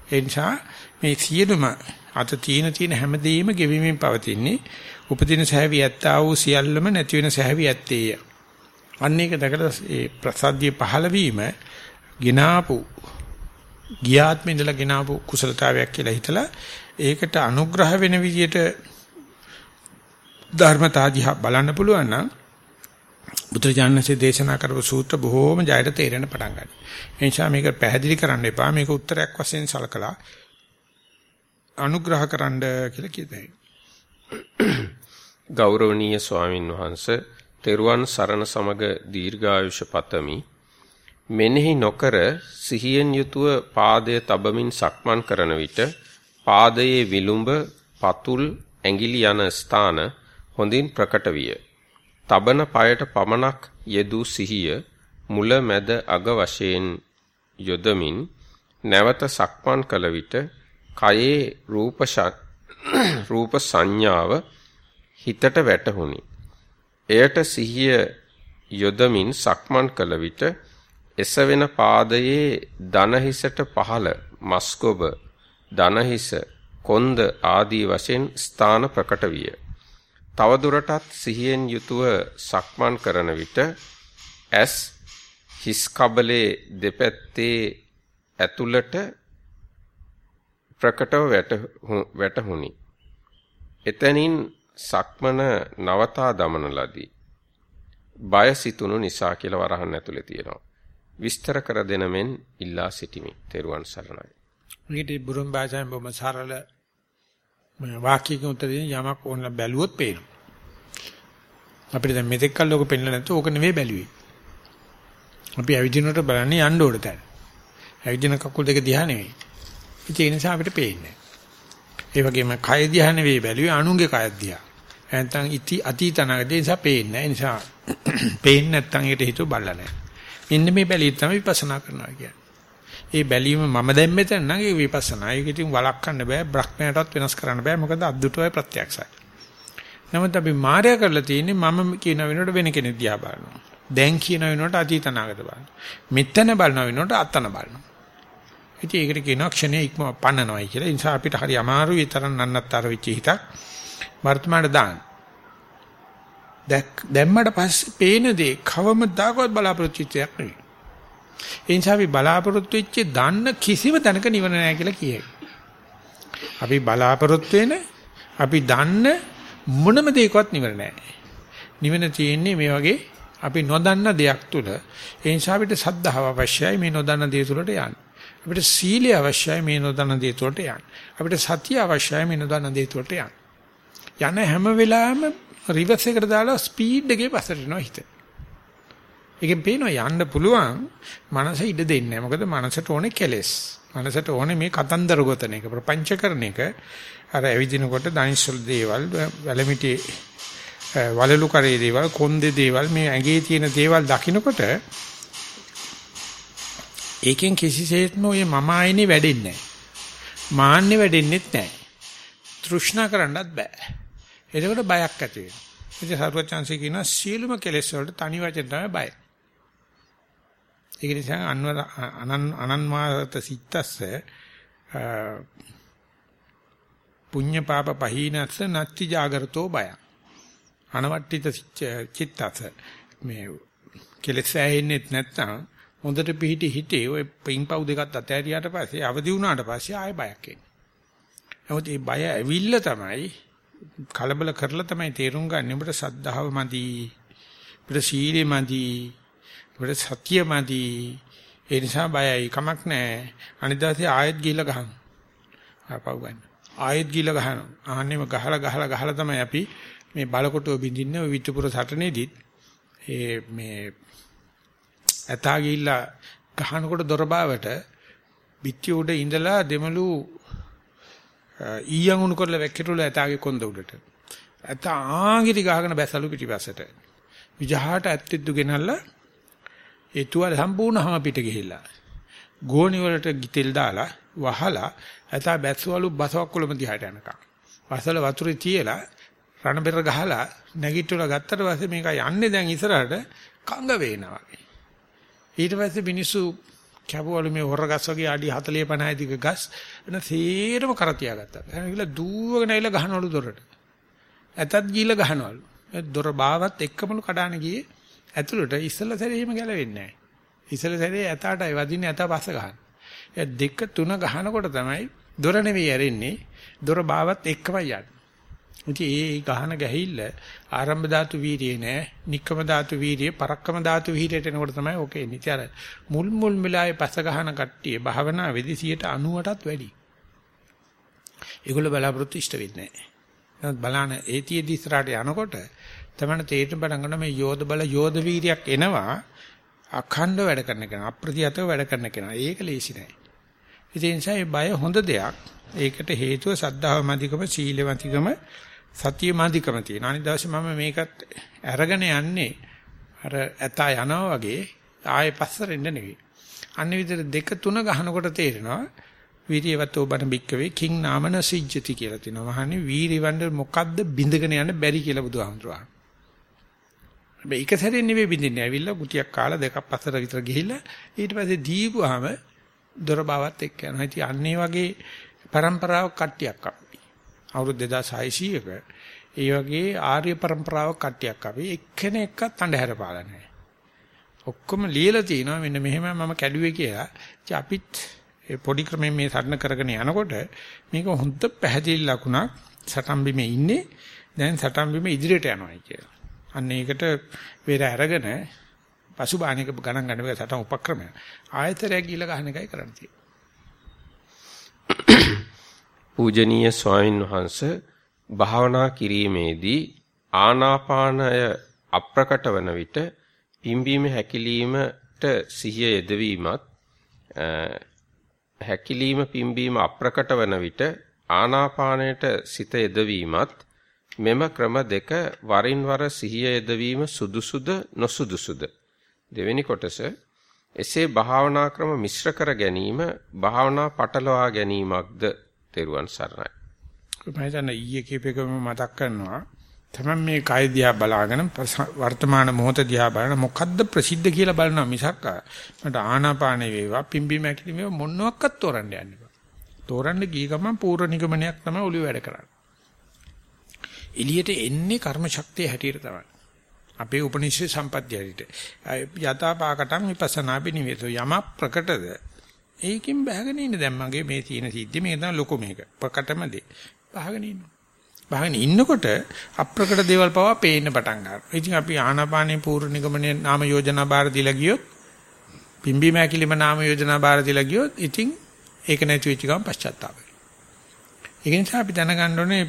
ඒ නිසා මේ සියලුම අත තීන තීන හැමදේම ගෙවිමින් පවතින්නේ උපදින සහැවි ඇත්තා වූ සියල්ලම නැති වෙන සහැවි ඇත්තේය. අන්න ඒක දැකලා ඒ ප්‍රසද්ධිය පහළ වීම ගිනාපු ගියාත්මේ ඉඳලා ගිනාපු කුසලතාවයක් කියලා හිතලා ඒකට අනුග්‍රහ වෙන විදියට ධර්මතාදිහ බලන්න පුළුවන් නම් බුදුරජාණන්සේ දේශනා කරපු සූත්‍ර බොහෝම ජයට තේරෙන පටන් ගන්නවා. ඒ නිසා මේක පැහැදිලි කරන්න එපා. මේක උත්තරයක් වශයෙන් සලකලා අනුග්‍රහ කරන්න කියලා කියතයි. ගෞරවනීය ස්වාමින් වහන්සේ තෙරුවන් සරණ සමග දීර්ඝායුෂ පතමි. මෙනෙහි නොකර සිහියෙන් යුතුව පාදය තබමින් සක්මන් කරන විට පාදයේ විලුඹ, පතුල්, ඇඟිලි යන ස්ථාන හොඳින් ප්‍රකට විය. තබන পায়ට පමණක් යෙදූ සිහිය මුල මැද අග වශයෙන් යොදමින් නැවත සක්මන් කළ විට කයේ රූප රූප සංඥාව හිතට වැටහුණි. එයට සිහිය යොදමින් සක්මන් කළ විට එසවෙන පාදයේ දනහිසට පහළ මස්කොබ දනහිස කොන්ද ආදී වශයෙන් ස්ථාන ප්‍රකට විය. තවදුරටත් සිහියෙන් යුතුව සක්මන් කරන විට ඇස් හිස් කබලේ දෙපැත්තේ ඇතුළට ප්‍රකටව වැටහුණි. එතනින් සක්මන නවතා දමන ලදී. බය සිතුණු නිසා කියලා වරහන් ඇතුලේ තියෙනවා. විස්තර කර දෙන මෙන් ඉල්ලා සිටිමි. තෙරුවන් සරණයි. මේකේ බුරුම් භාෂාවෙන් බොම සරල වාක්‍යයකින් උත්තර දෙන යමක් ඕන බැලුවොත් පේනවා. අපිට දැන් මෙතෙක් කල් ලෝක පෙන්ලා නැත්නම් ඕක නෙවෙයි බැලුවේ. අපි ඇවිදිනකොට බලන්නේ යන්න ඕන තැන. ඇවිදින කකුල් දෙක දිහා නෙවෙයි. ඒ නිසා අපිට පේන්නේ. ඒ වගේම කය දිහා නෙවෙයි බැලුවේ අනුන්ගේ කය දිහා. නැත්නම් ඉති අතීත අනාගතේ නිසා පේන්නේ නැහැ. ඒ නිසා (clears throat) පේන්නේ නැත්නම් ඒකට හිතුව බලලා නැහැ. මෙන්න මේ බැලීම තමයි විපස්සනා කරනවා කියන්නේ. ඒ බැලීම මම දැන් මෙතන නම් ඒ විපස්සනා. ඒක ඉතින් වළක්වන්න බෑ. බ්‍රහ්මයටවත් වෙනස් කරන්න බෑ. මොකද අද්දුටුවයි ප්‍රත්‍යක්ෂයි. නමුත් අපි මායя කරලා තියෙන්නේ මම කියන වෙනකොට වෙන කෙනෙක් දිහා බලනවා. දැන් කියන වෙනකොට අතීත අනාගත බලනවා. මෙතන බලන වෙනකොට අතන බලනවා. ඉතින් ඒකට කියනවා ක්ෂණය ඉක්ම පන්නනවායි කියලා. ඒ නිසා අපිට හරි අමාරුයි තරම් නන්නත්තර වෙච්ච හිතක් වර්තමානට දාන්න. දැක් දැම්මට පස්සේ පේන දේ කවමදාකවත් බලාපොරොත්තු වෙච්චයක් නෙවෙයි. ඒ නිසා අපි බලාපොරොත්තු වෙච්ච දන්න කිසිම තැනක නිවන නැහැ කියලා කියයි. අපි බලාපොරොත්තු වෙන අපි දන්න මොනම දෙයකවත් නිවන නැහැ. නිවන තියෙන්නේ මේ වගේ අපි නොදන්න දෙයක් තුල. ඒ නිසා අපිට සද්ධාව අවශ්‍යයි මේ නොදන්න දේ තුලට යන්න. අපිට සීලය අවශ්‍යයි මේ නොදන්න දේ තුලට යන්න. අපිට සතිය අවශ්‍යයි මේ නොදන්න දේ තුලට යන්න. යන හැම වෙලාවෙම රිවර්ස් එකට දාලා ස්පීඩ් එකේ පස්සට යනවා හිත. ඒකෙන් පේනවා යන්න පුළුවන් මනස ඉඩ දෙන්නේ මොකද මනසට ඕනේ කෙලෙස්. මනසට ඕනේ මේ කතන්දර ගොතන එක ප්‍රපංච කරන එක. අර ඇවිදිනකොට දනිස්සල් දේවල් වැලමිටි වලලු කරේ දේවල් කොන්දේ දේවල් මේ ඇඟේ තියෙන දේවල් දකිනකොට ඒකෙන් කිසිසේත්ම ඔය මම ආයිනේ වැඩෙන්නේ නැහැ. මාන්නේ වැඩෙන්නෙත් නැහැ. තෘෂ්ණා කරන්නත් බෑ. එතකොට බයක් ඇති වෙනවා. ඉතින් සරුවචාන්සේ කියනවා සීලම කෙලෙස් වලට තනි වචන තමයි බය. ඒක නිසා අන්වර අනන් අනන්මාත සිත්තස්ස පුඤ්ඤ පාප පහීනස්ස නත්ති జాగරතෝ බය. අනවට්ටිත චිත්තස්ස මේ කෙලෙස් ඇහෙන්නෙත් නැත්නම් හොඳට පිහිටි හිතේ ඔය පින්පව් දෙකත් අතෑරියාට පස්සේ අවදි වුණාට පස්සේ ආයෙ බයක් එන්නේ. නමුත් මේ බය ඇවිල්ලා තමයි කලබල කරලා තමයි තේරුම් ගන්න ඔබට සද්ධාව මදි. ඔබට සීලෙ මදි. ඔබට සතිය මදි. ඒ නිසා බයයි කමක් නැහැ. අනිදාසේ ආයෙත් ගිහිල්ලා ගහන්න. ආපහු ගන්න. ආයෙත් ගිහිල්ලා ගහනවා. ආන්නෙම ගහලා ගහලා ගහලා තමයි අපි මේ බලකොටුව බින්දින්නේ ඔය විතුපුර සටනේදීත් ඒ මේ ඇතා ගිහිල්ලා ගහනකොට දොර බාවට පිටිය උඩ ඉඳලා දෙමළු ඊයන් උණු කරලා වැක්කිරුල ඇතාගේ කොන්ද උඩට. ඇත ආගිරි ගහගෙන බැසලු පිටිපස්සට. විජහාට ඇත්තිද්දු ගෙනල්ලා ඒ තුවාල සම්පූර්ණ හැම පිට ගිහිල්ලා. ගෝණි වලට ගිතෙල් දාලා වහලා ඇතා බැස්සවලු බසවක් කුලම දිහාට යනකම්. වසල වතුරේ තියලා රණ බෙර ගහලා නැගිටලා ගත්තට පස්සේ මේක යන්නේ දැන් ඉස්සරහට කංග වේනවා. ඊට පස්සේ මිනිස්සු කැපුවලු මේ හොරගස් වගේ අඩි 40 50 දිග ගස් එන සේරම කර තියාගත්තා. එහෙනම් දුවගෙන ඇවිල්ලා ගහනවලු දොරට. ඇතත් ගිහිල්ලා ගහනවලු. දොර බාවත් එක්කමලු කඩාන ගියේ ඇතුළට ඉස්සලා සැරේ එහෙම ගැලවෙන්නේ නැහැ. ඉස්සලා සැරේ ඇතාටයි වදින්නේ ඇතා පස්ස ගන්න. ඒ දෙක තුන ගහනකොට තමයි දොර නෙවෙයි ඇරෙන්නේ. දොර බාවත් එක්කමයි යන්නේ. ඉතින් ඒ ගහන ගැහිල්ල ආරම්භ ධාතු වීර්යේ නෑ, නික්කම ධාතු වීර්යේ, පරක්කම ධාතු වීර්යයට එනකොට තමයි ඕකේ එන්නේ. ඉතින් අර මුල් මුල් මිලාවේ පස ගහන කට්ටිය භාවනාවේදී 90%ටත් වැඩි. ඒගොල්ලෝ බලාපොරොත්තු ඉෂ්ට වෙන්නේ නෑ. නමුත් බලන්න ඒතියෙදි ඉස්සරහට යනකොට තමයි තේරෙන්න පටන් ගන්න මේ යෝධ බල යෝධ වීර්යයක් එනවා අඛණ්ඩ වැඩ කරන කෙනා අප්‍රතිහතව වැඩ කරන කෙනා. ඒක ලේසි නෑ. ඒ නිසා මේ බය හොඳ දෙයක්. ඒකට හේතුව සද්ධාව මධිකම සීලවන්තිකම සතිය මාධිකම තියෙන. අනිත් දවසේ මම මේකත් අරගෙන යන්නේ අර ඇතා යනවා වගේ ආයෙ පස්සරෙන්න නෙවෙයි. අන්න විදිහට දෙක තුන ගහනකොට තේරෙනවා වීරියවතෝ බණ බික්කවේ කිං නාමන සිජ්ජති කියලා තියෙනවා. මහන්නේ වීරිවන්ද මොකද්ද බින්දගෙන යන්න බැරි කියලා බුදුහාමුදුරුවෝ. හැබැයි එක සැරේ නෙවෙයි බින්දින්නේ. ඇවිල්ලා කුටියක් කාලා දෙකක් පස්සට විතර ගිහිල්ලා ඊට පස්සේ දීපුවාම දොර බාවත් එක්ක යනවා. ඉතින් අන්නේ වගේ પરම්පරාවක් කට්ටියක් අපි. අවුරුදු 2600ක ඒ වගේ ආර්ය પરම්පරාවක් කට්ටියක් අපි එක්කෙනෙක්වත් අඳුර පාලා නැහැ. ඔක්කොම ලියලා තිනවා මෙන්න මෙහෙම මම කැඩුවේ කියලා. ඉතින් අපිත් පොඩි ක්‍රමයෙන් මේ සරණ කරගෙන යනකොට මේක හොඳ පැහැදිලි ලකුණක් සටන් බිමේ ඉන්නේ දැන් සටන් බිම ඉදිරියට යනවා කියලා. අන්න ඒකට වෙර අරගෙන පසුබාහනික ගණන් ගන්න එක සටන් උපක්‍රමය. ආයතරය ගිල ගන්න එකයි කරන්න තියෙන්නේ. (coughs) පූජනීය ස්වාමින් වහන්සේ භාවනා කිරීමේදී ආනාපානය අප්‍රකට වන විට පිම්බීම හැකිලීමට සිහිය යෙදවීමත් හැකිලීම පිම්බීම අප්‍රකට වන විට ආනාපානයට සිත යෙදවීමත් මෙම ක්‍රම දෙක වරින් වර සිහිය යෙදවීම සුදුසුද නොසුදුසුද? දෙවෙනි කොටස එසේ භාවනා ක්‍රම මිශ්‍ර කර ගැනීම භාවනා පටලවා ගැනීමක්ද තෙරුවන් සරණයි. මම හිතන්නේ ඊයේ කීපෙකම මතක් කරනවා තමයි මේ කය දිහා බලාගෙන වර්තමාන මොහොත දිහා බලන මොකද්ද ප්‍රසිද්ධ කියලා බලනවා මිසක් මට ආනාපාන වේවා පිම්බි මැකිලි වේවා මොනවාක්වත් තෝරන්න යන්න එපා. තෝරන්න ගිය ගමන් පූර්ව නිගමනයක් තමයි ඔලිය වැඩ කරන්නේ. එළියට එන්නේ කර්ම ශක්තිය හැටියට තමයි. අපේ උපනිෂේ සම්පත්‍ය හැටියට. යථාපාකටම් විපස්සනා බිනිවෙතෝ යම ප්‍රකටද ඒකෙන් බහගෙන ඉන්න දැන් මගේ මේ තියෙන සිද්ධි මේක තමයි ලොකු මේක. ප්‍රකටම දේ. බහගෙන ඉන්නවා. බහගෙන ඉන්නකොට අප්‍රකට දේවල් පවා පේන්න පටන් ගන්නවා. ඉතින් අපි ආනාපානේ පූර්ව නිගමනයේ නාම යෝජනා බාර දීලා ගියොත් පිම්බි මෑකිලිම නාම යෝජනා බාර දීලා ගියොත් ඉතින් ඒක නැති වෙච්ච ගමන් පශ්චාත්තාප වෙනවා. ඒ නිසා අපි දැනගන්න ඕනේ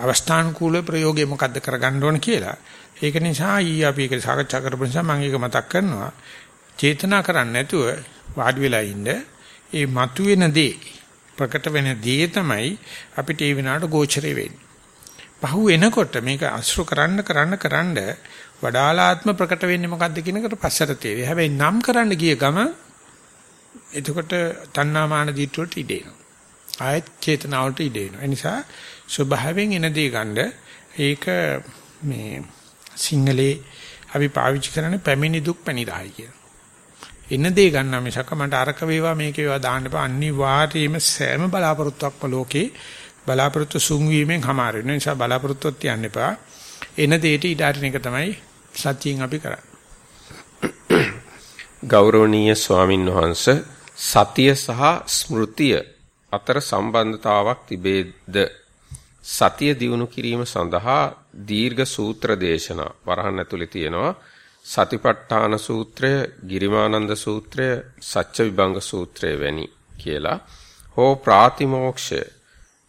අවස්ථානුකූල ප්‍රයෝගය මොකද්ද කරගන්න ඕන කියලා. ඒක නිසා ඊ අපි ඒක සාකච්ඡා කරපු නිසා මම ඒක මතක් කරනවා. චේතනා කරන්නේ නැතුව වාඩි වෙලා ඉන්න ඒ මතුවෙන දේ ප්‍රකට වෙන දේ තමයි අපිට ඒ විනාඩ ගෝචරේ වෙන්නේ. පහු එනකොට මේක අශ්‍රු කරන්න කරන්න කරන්න වඩාලාත්ම ප්‍රකට වෙන්නේ මොකද්ද කියන එකට පස්සට තේරෙයි. හැබැයි නම් කරන්න ගිය ගම එතකොට තණ්හාමාන දිට්ඨියට ඉඩ එනවා. ආයත් චේතනාවට ඉඩ එනවා. ඒ නිසා ස්වභාවයෙන් එන දේ ගන්න ඒක මේ සිංහලේ අපි පාවිච්චි කරන්නේ පැමිණි දුක් පැනිරහයි කියලා. එන දේ ගන්න මිසක මට අරක වේවා මේක වේවා දාන්න බෑ අනිවාර්යයෙන්ම සෑම බලාපොරොත්තුවක්ම ලෝකේ බලාපොරොත්තු සුන් වීමෙන් හමාර වෙන නිසා බලාපොරොත්තුවක් තියන්න එපා. එන දෙයට ඊට අරින එක තමයි සත්‍යයෙන් අපි කරන්නේ. ගෞරවනීය ස්වාමින් වහන්සේ සතිය සහ ස්මෘතිය අතර සම්බන්ධතාවක් තිබේද සතිය දියුණු කිරීම සඳහා දීර්ඝ සූත්‍ර දේශනා වරහන් ඇතුලේ තියෙනවා සතිපට්ඨාන සූත්‍රය, ගිරිමානන්ද සූත්‍රය, සච්චවිභංග සූත්‍රය වැනි කියලා හෝ ප්‍රාතිමෝක්ෂය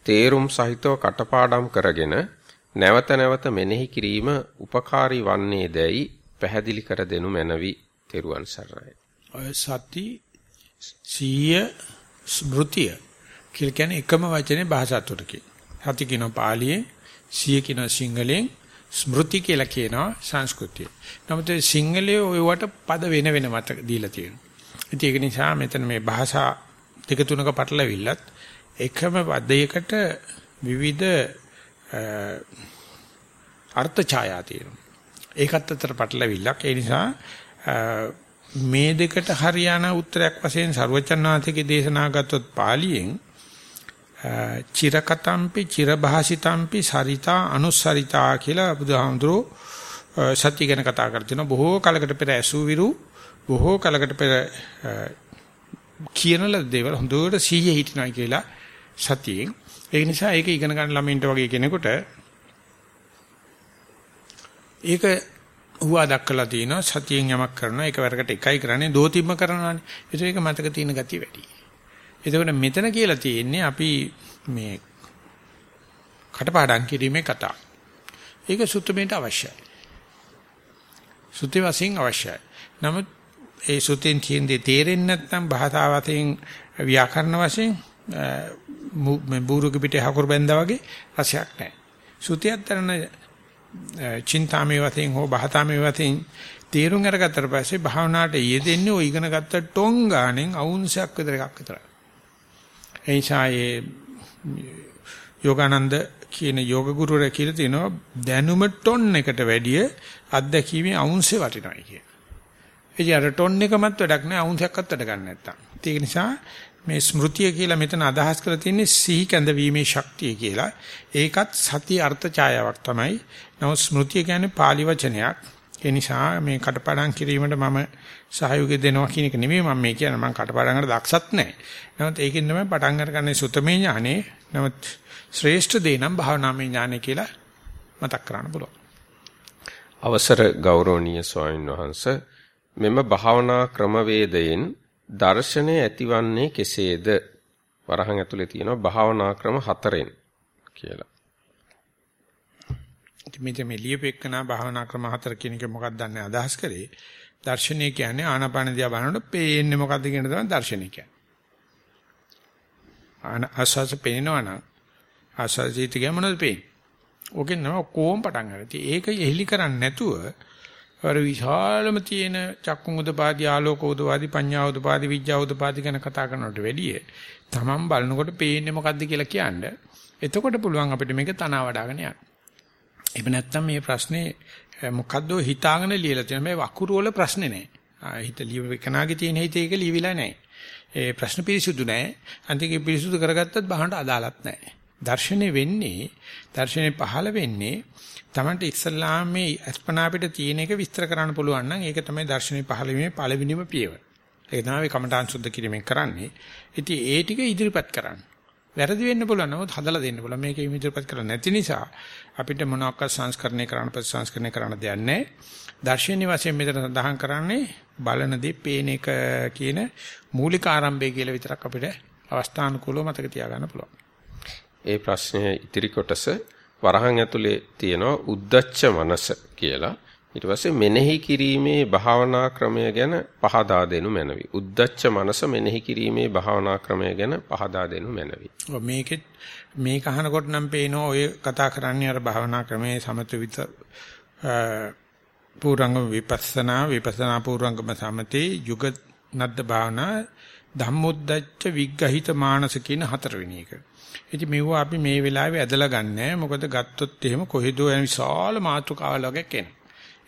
තේරුම් සහිතව කටපාඩම් කරගෙන නැවත නැවත මෙනෙහි කිරීම උපකාරී වන්නේ දැයි පැහැදිලි කර දෙනු මැනවි. තෙරුවන් සරණයි. ඔය සති සීය ස්මෘතිය කියලා කියන්නේ එකම වචනේ භාෂා තුනකින්. සති කියන පාලියෙන් සීය කියන සිංහලෙන් ස්මෘති කියලා කියනවා සංස්කෘතිය. නමුත් සිංහලයේ ඔයවට පද වෙන වෙන මත දීලා තියෙනවා. ඉතින් ඒක නිසා මෙතන මේ භාෂා දෙක තුනක පටලවිල්ලත් එකම පදයකට විවිධ අර්ථ ඡායා තියෙනවා. ඒකත් අතර පටලවිල්ලක්. ඒ නිසා මේ දෙකට හරියන උත්තරයක් වශයෙන් ਸਰවචන්නාථගේ දේශනා ගත්තොත් පාලියෙන් චිරකතම්පි චිරභාසිතම්පි සරිතා අනුස්සරිතා කියලා බුදුහාමුදුරෝ සත්‍ය ගැන කතා කර තිනවා බොහෝ කලකට පෙර ඇසු විරු බොහෝ කලකට පෙර කියන ලද දේවල් හොඳට සීයේ හිටිනවා කියලා සතියෙන්. ඒ නිසා ඒක ඉගෙන ගන්න ළමයින්ට වගේ කෙනෙකුට ඒක හුවා දක්කලා තිනවා සතියෙන් යමක් කරනවා. එකවරකට එකයි කරන්නේ. දෝතිම්ම කරනවානේ. ඒක මතක තියෙන ගතිය වැඩි එතකොට මෙතන කියලා තියෙන්නේ අපි මේ කටපාඩම් කිරීමේ කතාව. ඒක සුත්තමේට අවශ්‍යයි. සුත්තේ වශයෙන් අවශ්‍යයි. නමුත් ඒ සුත්තෙන් කියන දේ තේරෙන්නේ නැත්නම් භාෂාවතෙන් ව්‍යාකරණ වශයෙන් මේ බූරුක පිටේ හකුරු බැඳා වගේ රසයක් නැහැ. සුතියක් තරන චින්තාමේ වශයෙන් හෝ භාතාමේ වශයෙන් තේරුම් අරගත්තට පස්සේ භාවනාවට යෙදෙන්නේ ඔය ඉගෙන ගත්ත ටොං ගානෙන් අවුන්සයක් විතර එකක් විතරයි. එනිසා ඒ යෝගානන්ද කියන යෝග ගුරුවරයා කියලා තියෙනවා දැනුම ටොන් එකට වැඩිය අත්දැකීමේ අවුන්සේ වටිනවායි කිය. ඒ කිය අර ටොන් එකමත් වැඩක් නෑ අවුන්සයක්වත් වැඩ ගන්න නැත්තම්. ඒක නිසා මේ ස්මෘතිය කියලා මෙතන අදහස් කරලා තියෙන්නේ සිහි කැඳවීමේ ශක්තිය කියලා. ඒකත් සති අර්ථ ඡායාවක් තමයි. නමුත් ස්මෘතිය කියන්නේ pāli වචනයක්. ඒ නිසා මේ කටපාඩම් කිරීමට මම සහයෝගය දෙනවා කියන එක නෙමෙයි මම මේ කියන්නේ මම කටපාඩම් කරලා දක්ෂත් නැහැ. නමුත් ඒකෙන් තමයි පටන් අරගන්නේ සුතමේ ඥානේ. නමුත් ශ්‍රේෂ්ඨ දේ නම් භාවනාමය ඥානය කියලා මතක් කරන්න පුළුවන්. අවසර ගෞරවනීය ස්වාමීන් වහන්ස මෙම භාවනා ක්‍රමවේදයෙන් දර්ශනය ඇතිවන්නේ කෙසේද? වරහන් ඇතුලේ තියෙනවා භාවනා ක්‍රම හතරෙන් කියලා. ඉතින් මෙතන මේ ලියපෙකනා භාවනා ක්‍රම හතර කියන එක මොකක්ද දන්නේ අදහස් කරේ. දර්ශනය කියන්නේ ආනාපාන දිහා බලනකොට පේන්නේ මොකද්ද කියන තමයි දර්ශනය කියන්නේ. ආන ආස්වාස පේනවනම් ආස්වාසිත ගමනද පේන්නේ. ඕකෙන් නම කොම් පටන් ගන්න. ඉතින් ඒක එහිලි කරන්නේ නැතුව අර විශාලම තියෙන චක්කුං උදපාදි ආලෝක උදපාදි පඤ්ඤා උදපාදි විඥා උදපාදි ගැන කතා කරනවට වැඩිය තමන් බලනකොට පේන්නේ මොකද්ද කියලා කියන්නේ. එතකොට පුළුවන් අපිට මේක තනවා වඩ아가න යන්න. එහෙම නැත්නම් මේ ප්‍රශ්නේ මොකද්ද හිතාගෙන ලියලා තියෙන මේ වකුරු වල ප්‍රශ්නේ නැහැ. හිත ලියවෙකනාගේ තියෙන හිතේ ඒක ලියවිලා නැහැ. ඒ ප්‍රශ්න පිරිසුදු නැහැ. අන්තිකේ පිරිසුදු කරගත්තත් බහන්න අදාළත් නැහැ. දර්ශනේ වෙන්නේ දර්ශනේ පහළ වෙන්නේ Tamante ඉස්සල්ලාම මේ අස්පනා අපිට තියෙන එක විස්තර කරන්න පුළුවන් නම් ඒක තමයි දර්ශනේ පහළ වීමේ පළවෙනිම පියවර. ඒක තමයි කමඨාන් සුද්ධ කිරීමෙන් කරන්නේ. ඉතින් ඒ ටික ඉදිරිපත් කරන්න. වැරදි වෙන්න පුළුවන් නමුත් හදලා දෙන්න පුළුවන්. මේක ඉදිරිපත් කරලා නැති නිසා අපිට මොනවාක්වත් සංස්කරණය කරන්න ප්‍රතිසංස්කරණය කරන්න දෙයක් නැහැ. දර්ශනීය වශයෙන් මෙතන සඳහන් කරන්නේ බලන දේ පේන එක කියන මූලික ආරම්භය කියලා විතරක් අපිට අවස්ථානුකූලව මතක තියාගන්න පුළුවන්. ඒ ප්‍රශ්නයේ ඉතිරි කොටස වරහන් ඇතුලේ තියෙනවා උද්දච්ච මනස කියලා. ඊට පස්සේ මෙනෙහි කිරීමේ භාවනා ක්‍රමය ගැන පහදා දෙනු මැනවි. උද්දච්ච මනස මෙනෙහි කිරීමේ භාවනා ක්‍රමය ගැන පහදා දෙනු මැනවි. මේකෙත් මේක අහනකොට නම් පේනවා ඔය කතා කරන්නේ අර භාවනා ක්‍රමයේ සමත විත පූර්වංග විපස්සනා විපස්සනා පූර්වංගම සමතේ යුග නද්ද භාවනා ධම්මොද්දච්ච විග්ගහිත මානස කියන හතරවෙනි එක. ඉතින් මේව අපි මේ වෙලාවේ ඇදලා ගන්නෑ. මොකද ගත්තොත් එහෙම කොහෙදෝ යන විශාල මාතෘකාවල් වගේ කෙනෙක්.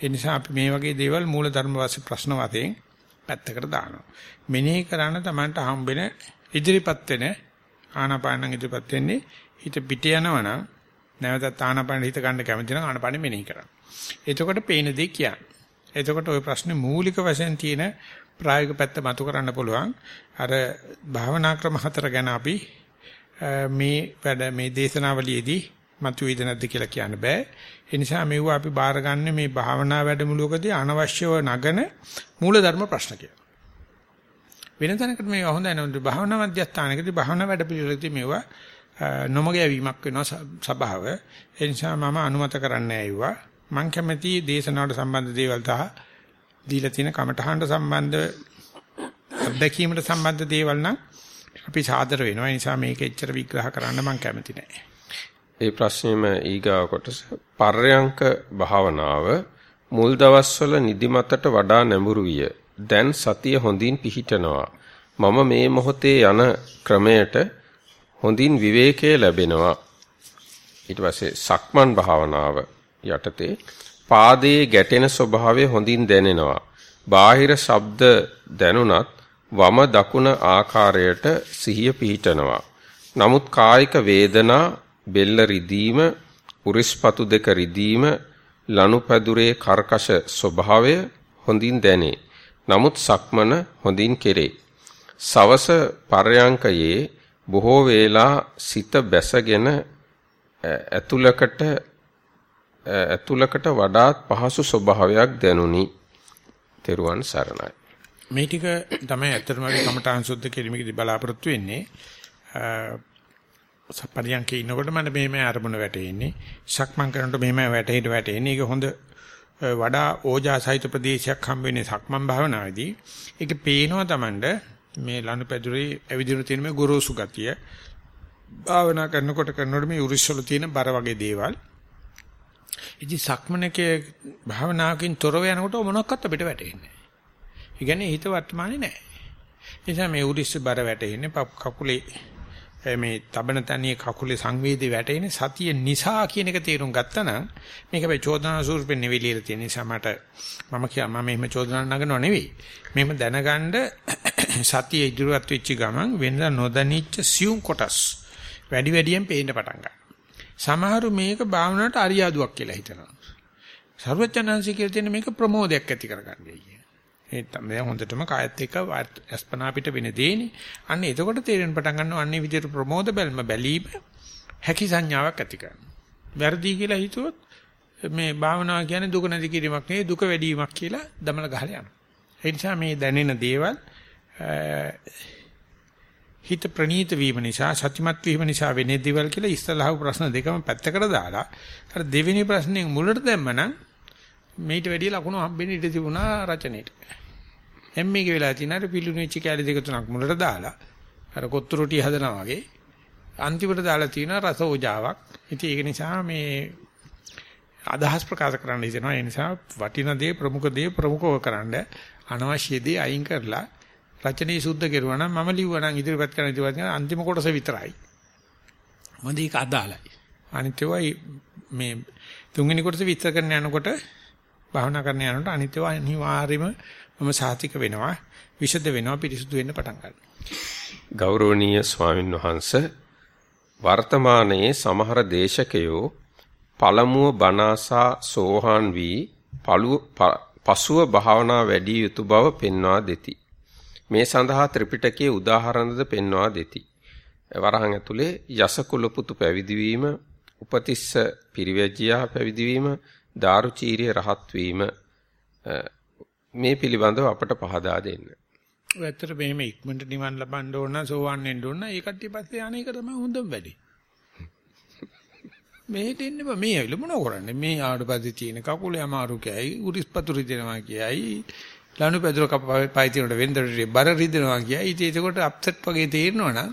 ඒ නිසා අපි මේ වගේ දේවල් මූල ධර්ම වාසේ ප්‍රශ්න වශයෙන් පැත්තකට දානවා. මෙනෙහි කරන්න Tamanට හම්බෙන ඉදිරිපත් වෙන ආනාපානං ඉදිරිපත් වෙන්නේ හිත පිට යනවනම් නැවතත් ආනාපාන හිත ගන්න කැමති නම් ආනාපානෙ මෙනෙහි කරන්න. එතකොට පේන දේ කියන්නේ. එතකොට ওই ප්‍රශ්නේ මූලික වශයෙන් තියෙන ප්‍රායෝගික පැත්ත මතු කරන්න පුළුවන්. අර භාවනා ක්‍රම හතර ගැන අපි මේ වැඩ මේ දේශනාවලියේදී මතුවේද නැද්ද කියලා කියන්න බෑ. ඒ නිසා මේව අපි බාරගන්නේ මේ භාවනා වැඩමුළුවකදී අනවශ්‍යව නගන මූලධර්ම ප්‍රශ්න කියලා. වෙන තැනකට මේව හොඳයි නේද? භාවනා මධ්‍යස්ථානකදී භාවනා වැඩපිළිවෙලකදී මේවා නොමග යවීමක් වෙනවා සබාව. ඒ නිසා මම අනුමත කරන්නේ ඇයුවා. මම කැමති දේශනාවට සම්බන්ධ දේවල් තහ දීලා තියෙන කමටහඬ සම්බන්ධ අත්දැකීමට සම්බන්ධ දේවල් නම් අපි සාදර වෙනවා. ඒ නිසා මේක එච්චර විග්‍රහ කරන්න මම කැමති නැහැ. ඒ ප්‍රශ්නේම ඊගාව කොටස පර්යංක භාවනාව මුල් දවස්වල නිදිමතට වඩා නැඹුරු විය. දැන් සතිය හොඳින් පිහිටනවා. මම මේ මොහොතේ යන ක්‍රමයට හොඳින් විවේකයේ ලැබෙනවා. ඊට පස්සේ සක්මන් භාවනාව යටතේ පාදයේ ගැටෙන ස්වභාවය හොඳින් දැනෙනවා. බාහිර ශබ්ද දැනුණත් වම දකුණ ආකාරයට සිහිය පිහිටනවා. නමුත් කායික වේදනා බෙල්ල රිදීම, උරිස්පතු දෙක රිදීම, ලනුපැදුරේ කර්කශ ස්වභාවය හොඳින් දැනේ. නමුත් සක්මන හොඳින් කෙරේ. සවස පර්යංකයේ බොහෝ වේලා සිත බැසගෙන ඇතුලකට ඇතුලකට වඩාත් පහසු ස්වභාවයක් දැනුනි. තෙරුවන් සරණයි. මේ ටික තමයි ඇත්තටම කමඨාන් සුද්ධ කිරීමේදී බලාපොරොත්තු වෙන්නේ. පරියන්කේ ඉන්නකොට මම මෙහෙම අරමුණ වැටෙන්නේ. සක්මන් කරනකොට මෙහෙම වැටෙහිට වැටෙන්නේ. ඒක හොඳ වඩා ඕජාසහිත ප්‍රදේශයක් හම්බ වෙන්නේ සක්මන් භාවනාවේදී. ඒක පේනවා Tamand මේ ලනුපැදුරේ ඇවිදින තියෙන මේ ගොරෝසු ගතිය. භාවනා කරනකොට කරනකොට මේ උරිස්සවල තියෙන බර වගේ දේවල්. ඉතින් සක්මනකේ භාවනාවකින් තොරව යනකොට මොනක්වත් අපිට වැටෙන්නේ නැහැ. ඒ කියන්නේ හිත වර්තමානේ නැහැ. ඒ නිසා මේ උරිස්ස බර වැටෙන්නේ කකුලේ මේ තබන තනියේ කකුලේ සංවේදී වැටෙන සතිය නිසා කියන එක තේරුම් ගත්තා නම් මේක අපි චෝදනා ස්වරූපෙන් නෙවෙයි ලියලා තියෙන නිසා මට මම කිය මම එහෙම චෝදනා නගනව නෙවෙයි. මෙහෙම දැනගන්න (coughs) සතිය ඉදිරියට වෙච්ච ගමන් වෙනද නොදැනිච්ච සියුම් කොටස් වැඩි වැඩියෙන් පේන්න පටන් ගන්නවා. සමහරු මේක භාවනාවට අරියාදුවක් කියලා හිතනවා. සර්වඥාන්සේ කියලා තියෙන මේක ප්‍රමෝදයක් ඇති කරගන්නයි කිය. ඒ තමයි හොඳටම කායත් එක්ක අස්පනා පිට වෙන දෙන්නේ. අන්න එතකොට තේරෙන පටන් ගන්නවා අන්නේ විදිහට ප්‍රමෝද බැල්ම බැලීම හැකි සංඥාවක් ඇති කරනවා. වැරදි කියලා හිතුවොත් මේ භාවනාව කියන්නේ දුක නැති කිරීමක් නෙවෙයි දුක වැඩි වීමක් කියලා දමල ගහලා යනවා. ඒ නිසා මේ දැනෙන දේවල් හිත ප්‍රනීත වීම නිසා සත්‍යමත් වීම නිසා වෙන්නේ දේවල් කියලා ඉස්සලහව ප්‍රශ්න දෙකම පැත්තකට දාලා අර දෙවෙනි ප්‍රශ්නේ මුලට දැම්මනම් මේිට වැඩිය ලකුණු හම්බෙන්න ඉඩ තිබුණා රචනෙට. එම්මේක වෙලා තියෙන අර පිලුණුච්ච කැලි දෙක තුනක් මුලට දාලා අර කොත්තු රොටි හදනවා වගේ අන්තිමට දාලා තියෙන රස ඕජාවක්. ඉතින් ඒක නිසා මේ අදහස් ප්‍රකාශ කරන්න හිතෙනවා. ඒ නිසා වටින දේ ප්‍රමුඛ දේ ප්‍රමුඛව කරන්න අනවශ්‍ය දේ අයින් කරලා රචනයේ සුද්ධ කෙරුවා නම් මම ලිව්වා නම් ඉදිරිපත් කරන ඉදිරිපත් කරන අන්තිම කොටස විතරයි. මොකද ඒක අදාළයි. අනිත් ඒවා මේ තුන්වෙනි කොටස විස්තර කරන්න යනකොට භාවනා කරන්න යනකොට අනිත් ඒවා අනිවාර්යයෙන්ම මම සාතික වෙනවා. විෂද වෙනවා පිරිසුදු වෙන්න පටන් ගන්නවා. ගෞරවනීය ස්වාමින් වහන්සේ වර්තමානයේ සමහර දේශකයෝ පළමුව බනාසා සෝහාන් වී පසුව භාවනා වැඩි යුතු බව පෙන්වා දෙති. මේ සඳහා ත්‍රිපිටකයේ උදාහරණද පෙන්වා දෙති. වරහන් ඇතුලේ යසකුල පුතු පැවිදි වීම, උපතිස්ස පිරිවැජියා පැවිදි වීම, දාරුචීරිය රහත් වීම මේ පිළිබඳව අපට පහදා දෙන්න. ඔය ඇත්තට මෙහෙම ඉක්මනට නිවන් ලබන්න ඕන සෝවන් වෙන්න ඕන ඒ කට්ටිය පස්සේ අනේක තමයි හොඳම වැඩේ. මෙහෙට එන්න බෑ. මේ ඇවිල්ලා මොනව කරන්නේ? මේ ආවට පස්සේ තියෙන කකුලේ අමාරු කියයි උරිස්පතු රිදෙනවා කියයි ලනු පැදුර කපයි තිනට වෙන්දරේ බර රිදෙනවා කියයි. ඉතින් ඒකට අප්සෙට් වගේ තේරෙනවනම්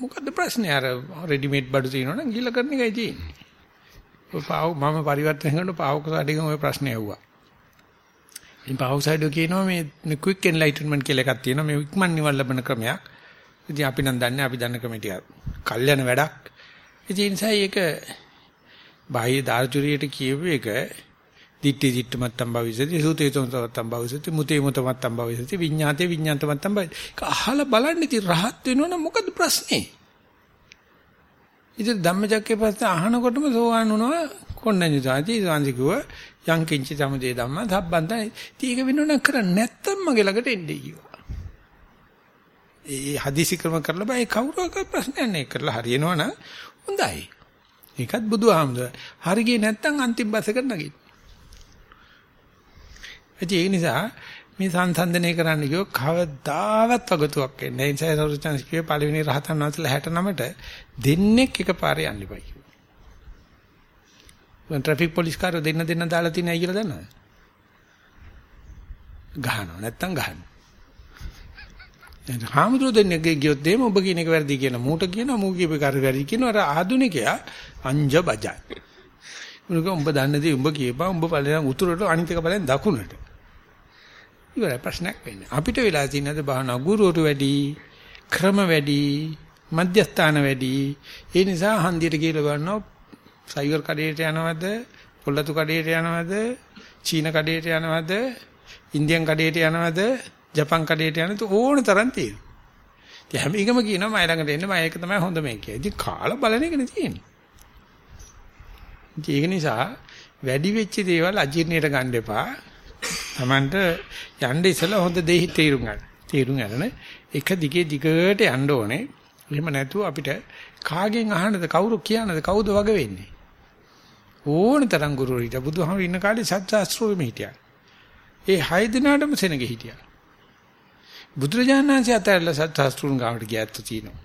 මොකද්ද ප්‍රශ්නේ? අර රෙඩිමේඩ් බඩු තියෙනවනම් ගිල කරන එකයි තියෙන්නේ. ඔය පාව මම පරිවර්තන කරන පාවක සාඩිගම ඔය ප්‍රශ්නේ ඇහුවා. ඉතින් පාවක සාඩිය කියනවා මේ ක්වික් එන්ලයිටන්මන්ට් කියලා එකක් තියෙනවා මේ ඉක්මන් නිවන් ලබන ක්‍රමයක් ඉතින් අපි නම් දන්නේ අපි දන්න ක්‍රම ටික කල්යන වැඩක් ඒ නිසා ඒක බාහ්‍ය දාර්ශනිකයට කියව එක දිට්ඨි දිට්ඨ මත්තම් භවිසති සූතේ තොමත්තම් භවිසති මුතේ මුතමත්තම් භවිසති විඤ්ඤාතේ විඤ්ඤාතමත්තම් භවිසති. ඒක අහලා බලන්න ඉතින් රහත් වෙනවනම් මොකද ප්‍රශ්නේ? ඉතින් ධම්මචක්කේ පස්සේ අහනකොටම සෝවාන් වුණා කොණ්ණඤ්ඤ සාති සාන්සිකුව යං කිංචි සමුදේ ධම්ම ධබ්බන්තයි. ඉතින් ඒක වෙනවනම් කරන්නේ නැත්තම් මගේ ළඟට එන්නේ කිව්වා. ඒ හදිසි ක්‍රම කරලා බෑ කවුරුවක ප්‍රශ්නයක් නෑ කරලා හරියනවනම් හොඳයි. ඒකත් බුදුහාමුදුර. හරි ගියේ නැත්තම් අන්තිම බසකට නගින්න. ඒ නිසා මේ සංසන්දනය කරන්න ගියෝ කවදාවත් වගතුවක් එන්නේ. ඒ නිසා සරුවචන්ස් කියේ පළවෙනි රහතන් වහන්සේලා 69ට දෙන්නෙක් එකපාරේ යන්න ඉපයි. වන් ට්‍රැෆික් පොලිස් කාරෝ දෙන්න දෙන්න දාලා තියෙනයි කියලා දන්නවද? ගහනවා නැත්තම් ගහනවා. දැන් හාමුදුරුවෝ දෙන්නේ ගියොත් එimhe ඔබ කියන එක වැරදි කියලා මූට කියනවා මූ කියපේ කර වැරදි කියනවා අර ආදුනිකයා අංජ බජයි. උනක උඹ දන්නේ දේ උඹ කියපන් උඹ බලන උතුරට අනිත් එක බලන දකුණට. ඉවරයි ප්‍රශ්නයක් වෙන්නේ. අපිට වෙලා තියෙනද භාවනා ගුරුවරු වැඩි, ක්‍රම වැඩි, මධ්‍යස්ථාන වැඩි. ඒ නිසා හන්දියට කියලා ගන්නවා සයිවර් කඩේට යනවද, පොල්ලතු කඩේට යනවද, චීන කඩේට යනවද, ඉන්දියන් කඩේට යනවද ජපන් කඩේට යන තු ඕන තරම් තියෙනවා. ඉතින් හැම එකම කියනවා මම ළඟට එන්න මම ඒක තමයි හොඳ මේ කියලා. ඉතින් කාලා බලන එකනේ තියෙන්නේ. ඒක නිසා වැඩි වෙච්ච දේවල් අජීර්ණයට ගන්න එපා. Tamanට යන්න ඉස්සලා හොඳ දෙහි තීරුම් ගන්න. තීරුම් ගන්න එක දිගේ දිගට යන්න ඕනේ. එහෙම නැතුව අපිට කාගෙන් අහන්නද කවුරු කියනද කවුද වග වෙන්නේ? ඕන තරම් ගුරුවරීට බුදුහාම ඉන්න කාලේ සත්‍යාස්ත්‍රෝෙම හිටියා. ඒ හය දිනාටම සෙනගෙ හිටියා. බුදුරජාණන් වහන්සේ අතහැරලා සත්‍යාස්ත්‍රුන් ගාවට ගියත් තියෙනවා.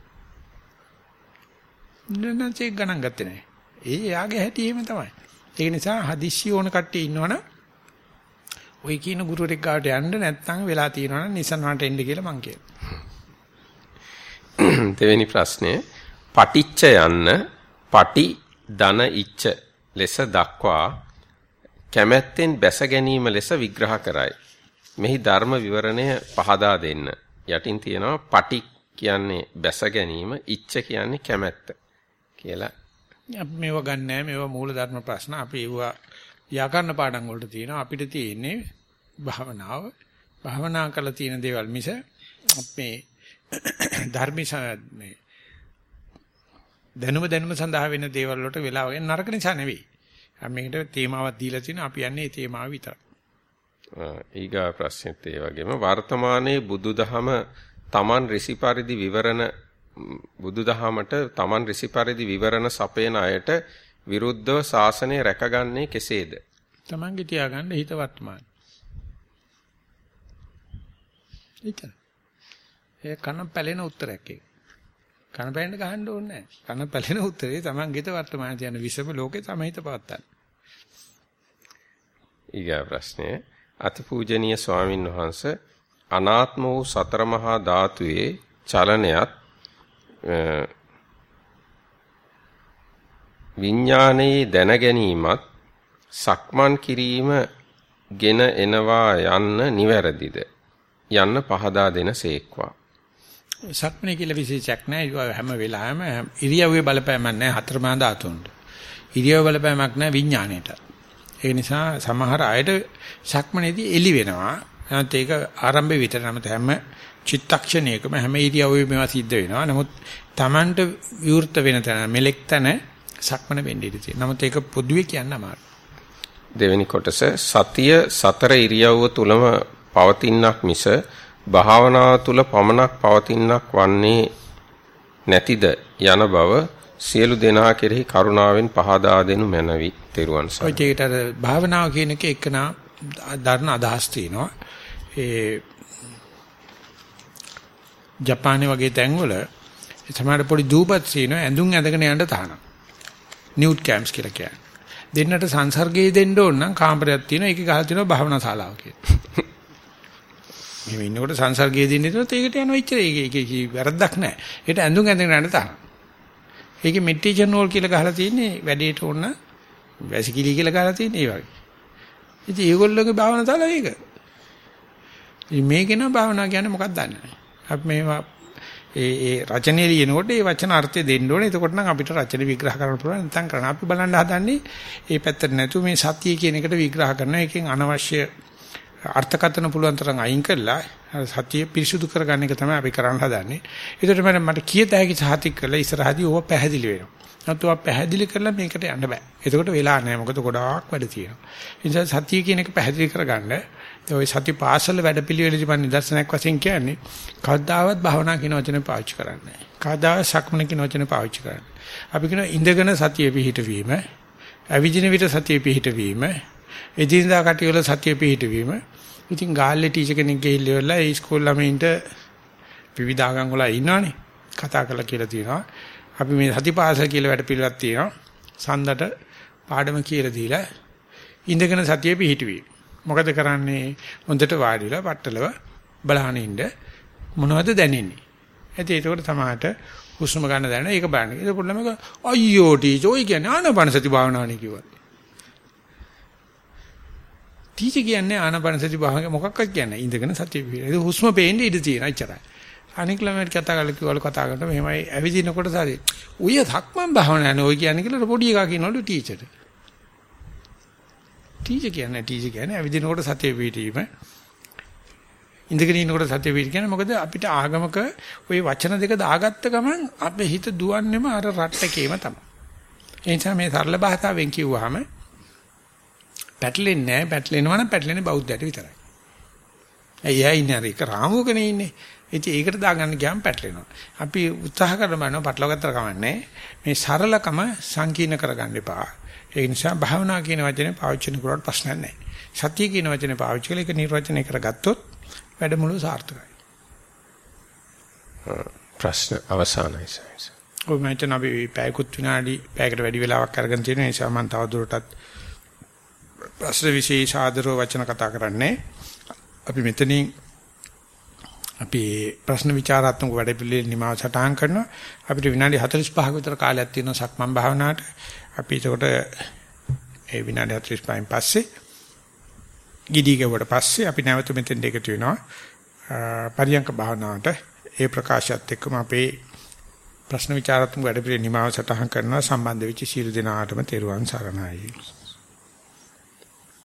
නනචේ ගණන් ගත්තේ නැහැ. ඒ යාගේ හැටි එහෙම තමයි. ඒ නිසා හදිස්සි ඕන කට්ටිය ඉන්නවනම් ඔය කියන ගුරුවරෙක් ගාවට යන්න නැත්නම් වෙලා තියෙනවනම් නිසන්වන්ට එන්න කියලා මං කියනවා. (coughs) දෙවෙනි ප්‍රශ්නේ පටිච්ච යන්න පටි ධන ඉච්ඡ ලෙස දක්වා කැමැත්තෙන් බැස ගැනීම ලෙස විග්‍රහ කරයි. මෙහි ධර්ම විවරණය පහදා දෙන්න. යටින් තියෙනවා පටි කියන්නේ බැස ගැනීම, ඉච්ඡ කියන්නේ කැමැත්ත කියලා. අපි මේව ගන්නෑ මේව මූල ධර්ම ප්‍රශ්න. අපි ඒවා ව්‍යාකරණ පාඩම් වලට තියෙනවා. අපිට තියෙන්නේ භාවනාව. භාවනා කරලා තියෙන දේවල් මිස මේ ධර්මිස මේ දැනුම දැනුම සඳහා වෙන දේවල් වලට වෙලා වගේ නරක නිසා නෙවෙයි. මේකට තේමාවක් දීලා තියෙනවා. අපි යන්නේ ඒ තේමාව විතරයි. ඊගා ප්‍රශ්නෙත් ඒ වගේම වර්තමානයේ බුදුදහම Taman ඍසි පරිදි විවරණ බුදුදහමට Taman ඍසි පරිදි විවරණ සපයන අයට විරුද්ධව ශාසනය රැකගන්නේ කෙසේද? Tamanගේ තියාගන්න හිත වර්තමාන. එච්චර. ඒ කන පැලෙන උත්තරයක් ඒක. කන පැලෙන්න ගහන්න ඕනේ නැහැ. කන පැලෙන උත්තරේ තමන්ගේත වර්තමාන තියෙන විසම ලෝකේ තමයි හිත පවත්තන්න. ඊගා ප්‍රශ්නය අතිපූජනීය ස්වාමින් වහන්සේ අනාත්ම වූ සතර මහා ධාතුවේ චලනයත් විඥානයේ දැන ගැනීමත් සක්මන් කිරීම ගෙන එනවා යන්න නිවැරදිද යන්න පහදා දෙන සේක්වා සක්මනේ කියලා විශේෂයක් නැහැ. හැම වෙලාවෙම ඉරියව්වේ බලපෑමක් නැහැ හතරමහා ධාතුන්ට. ඉරියව් බලපෑමක් නැහැ විඥාණයට. ඒ නිසා සමහර අයට සක්මනේදී එලි වෙනවා. නැත්නම් ඒක ආරම්භයේ විතර නමුත් හැම චිත්තක්ෂණයකම හැම ඉරියව්වෙම මේවා සිද්ධ වෙනවා. නමුත් Tamanට විවෘත වෙන තැන මෙලෙක් තැන සක්මන වෙන්නේ ඉඳී තියෙනවා. නමුත් ඒක පොදුවේ කියන්න අමාරුයි. දෙවෙනි කොටස සතිය සතර ඉරියව්ව තුලම පවතිනක් මිස භාවනාව තුල පමණක් පවතිනක් වන්නේ නැතිද යන බව සියලු දෙනා කෙරෙහි කරුණාවෙන් පහදා දෙනු මැනවි. තෙරුවන් සරණයි. ඔය ඒකට භාවනාව කියන එක එක්කනා ධර්ණ අදහස් තියෙනවා. ඒ ජපානයේ වගේ තැන්වල සමහර පොඩි දූපත් සීනෝ ඇඳුම් ඇඳගෙන යන්න තහනම්. නිවුට් කැම්ප්ස් කියලා කියන්නේ. දෙන්නට සංසර්ගයේ දෙන්න ඕන නම් කාමරයක් තියෙනවා ඒකේ ගහලා තියෙනවා භාවනා ශාලාව කියලා. (laughs) මෙහෙම ඉන්නකොට සංසර්ගයේ දෙන්න ඉතනත් ඒකට යනවා ඉච්චර ඒක ඒක වැරද්දක් නැහැ. ඒකට ඇඳුම් ඇඳගෙන යන්න තරම්. ඒකේ මෙඩිටේෂන් හෝල් කියලා ගහලා තියෙන්නේ වැඩේට ඕන වැසිකිලි කියලා ගහලා තියෙන්නේ ඒ වගේ. ඉතින් ඒගොල්ලෝගේ භාවනා ශාලාව ඒක. ඉතින් මේකේ නම් භාවනා කියන්නේ මොකක්ද දන්නේ නැහැ. අපි මේවා ඒ ඒ රචනයේ ලියනකොට ඒ වචන අර්ථය දෙන්න ඕනේ. එතකොට නම් අපිට රචන විග්‍රහ කරන්න පුළුවන්. නැත්නම් කරන්න අපි බලන්න හදන්නේ ඒ පැත්තට නැතුව මේ සත්‍ය කියන එකට විග්‍රහ කරනවා. එකෙන් අනවශ්‍ය අර්ථකථන පුළුවන් තරම් අයින් කරලා සත්‍ය පිරිසුදු කරගන්න එක තමයි අපි කරන්න හදන්නේ. ඒකට මම මට කීයත හැකි සහතික කරලා ඉස්සරහදී ඕව පැහැදිලි වෙනවා. නැත්නම් ඔය පැහැදිලි කරලා මේකට යන්න බෑ. එතකොට වෙලා නැහැ. මොකද ගොඩාක් වැඩ තියෙනවා. ඒ නිසා සත්‍ය කියන එක පැහැදිලි කරගන්න ඔය සති පාසල වැඩපිළිවෙලදී මම නිදර්ශනයක් වශයෙන් කියන්නේ කවදාවත් භාවනා කියන වචනේ පාවිච්චි කරන්නේ නැහැ. කවදාවත් සක්මන කියන වචනේ පාවිච්චි කරන්නේ. අපි කියන ඉඳගෙන සතිය පිහිටවීම, අවිජින විට සතිය පිහිටවීම, එදිනදා කටයුතු සතිය පිහිටවීම. ඉතින් ගාල්ලේ ටීචර් කෙනෙක් ගිහිල්ලා ඒ ඉස්කෝල ළමයින්ට විවිධාගම් වල ඉන්නවනේ. කතා කරලා කියලා තියෙනවා. අපි මේ සතිපාසල කියලා වැඩපිළිවෙලක් තියෙනවා. සඳට පාඩම කියලා දීලා ඉඳගෙන සතිය පිහිටවීම. මොකද කරන්නේ හොඳට වාඩිලා පట్టලව බලහන් ඉන්න මොනවද දැනෙන්නේ ඇයි ඒකට තමයි හුස්ම ගන්න දැනෙන ඒක බලන්න ඒක පොඩ්ඩම අයියෝ ටීචර් ඔය කියන්නේ ආනපන සති භාවනාවනේ කිව්වා ටීචර් කියන්නේ ආනපන සති භාවනාව මොකක්වත් කියන්නේ ඉඳගෙන සතිය පිළිවෙල ඒක හුස්ම පේන්නේ ඉඳ තියෙන එච්චරයි. අනික ළමයට කතා කරලා කිව්වලු කතා කරනකොට මෙහෙමයි ඇවිදිනකොට සාරි උය ධක්මන් භාවනාවනේ ඔය කියන්නේ කියලා පොඩි එකා කියනවලු ටීචර්ට ටීචර් කියන්නේ ටීචර් කියන්නේ ඇවිදිනකොට සතිය පිටීම. ඉඳගෙන ඉන්නකොට සතිය පිට කියන්නේ මොකද? අපිට ආගමක ওই වචන දෙක දාගත්ත ගමන් අපේ හිත දුවන්නේම අර රට්ටකේම තමයි. ඒ නිසා මේ සරල භාෂාවෙන් කිව්වහම පැටලෙන්නේ නැහැ පැටලෙනවා නම් පැටලෙන්නේ බෞද්ධයට විතරයි. එයා ඉන්නේ අර එක රාමුවකනේ ඉන්නේ. ඉතින් ඒකට දාගන්න ගියාම පැටලෙනවා. අපි උත්සාහ කරනවා පටලවගත්තර කමන්නේ මේ සරලකම සංකීර්ණ කරගන්න එපා. ඒ නිසා භාවනා කියන වචනේ පාවිච්චි කරනකොට ප්‍රශ්නයක් නැහැ. සතිය කියන වචනේ පාවිච්චි කළ එක නිර්වචනය කරගත්තොත් වැඩමුළු සාර්ථකයි. ප්‍රශ්න අවසానයි සයිස්. ඔය මම හිතන අපි පැයකුත් විනාඩි පැයකට වැඩි වෙලාවක් අරගෙන තියෙන නිසා මම තවදුරටත් ප්‍රශ්න විශේෂ ආදරව වචන කතා කරන්නේ. අපි මෙතනින් අපි ප්‍රශ්න විචාරාත්මක වැඩපිළිවෙල නිමාව සටහන් කරනවා. අපිට විනාඩි 45ක විතර කාලයක් තියෙනවා සක්මන් භාවනාවට. අපි එතකොට ඒ විනාඩි 45න් පස්සේ ගිඩි ගෙවට පස්සේ අපි නැවත මෙතෙන් එකතු වෙනවා පරියංක භාවනාවට ඒ ප්‍රකාශයත් එක්කම අපේ ප්‍රශ්න විචාරාත්මක වැඩපිළිවෙල නිමාව සටහන් කරනවා සම්බන්ධ වෙච්ච සියලු දෙනාටම තෙරුවන් සරණයි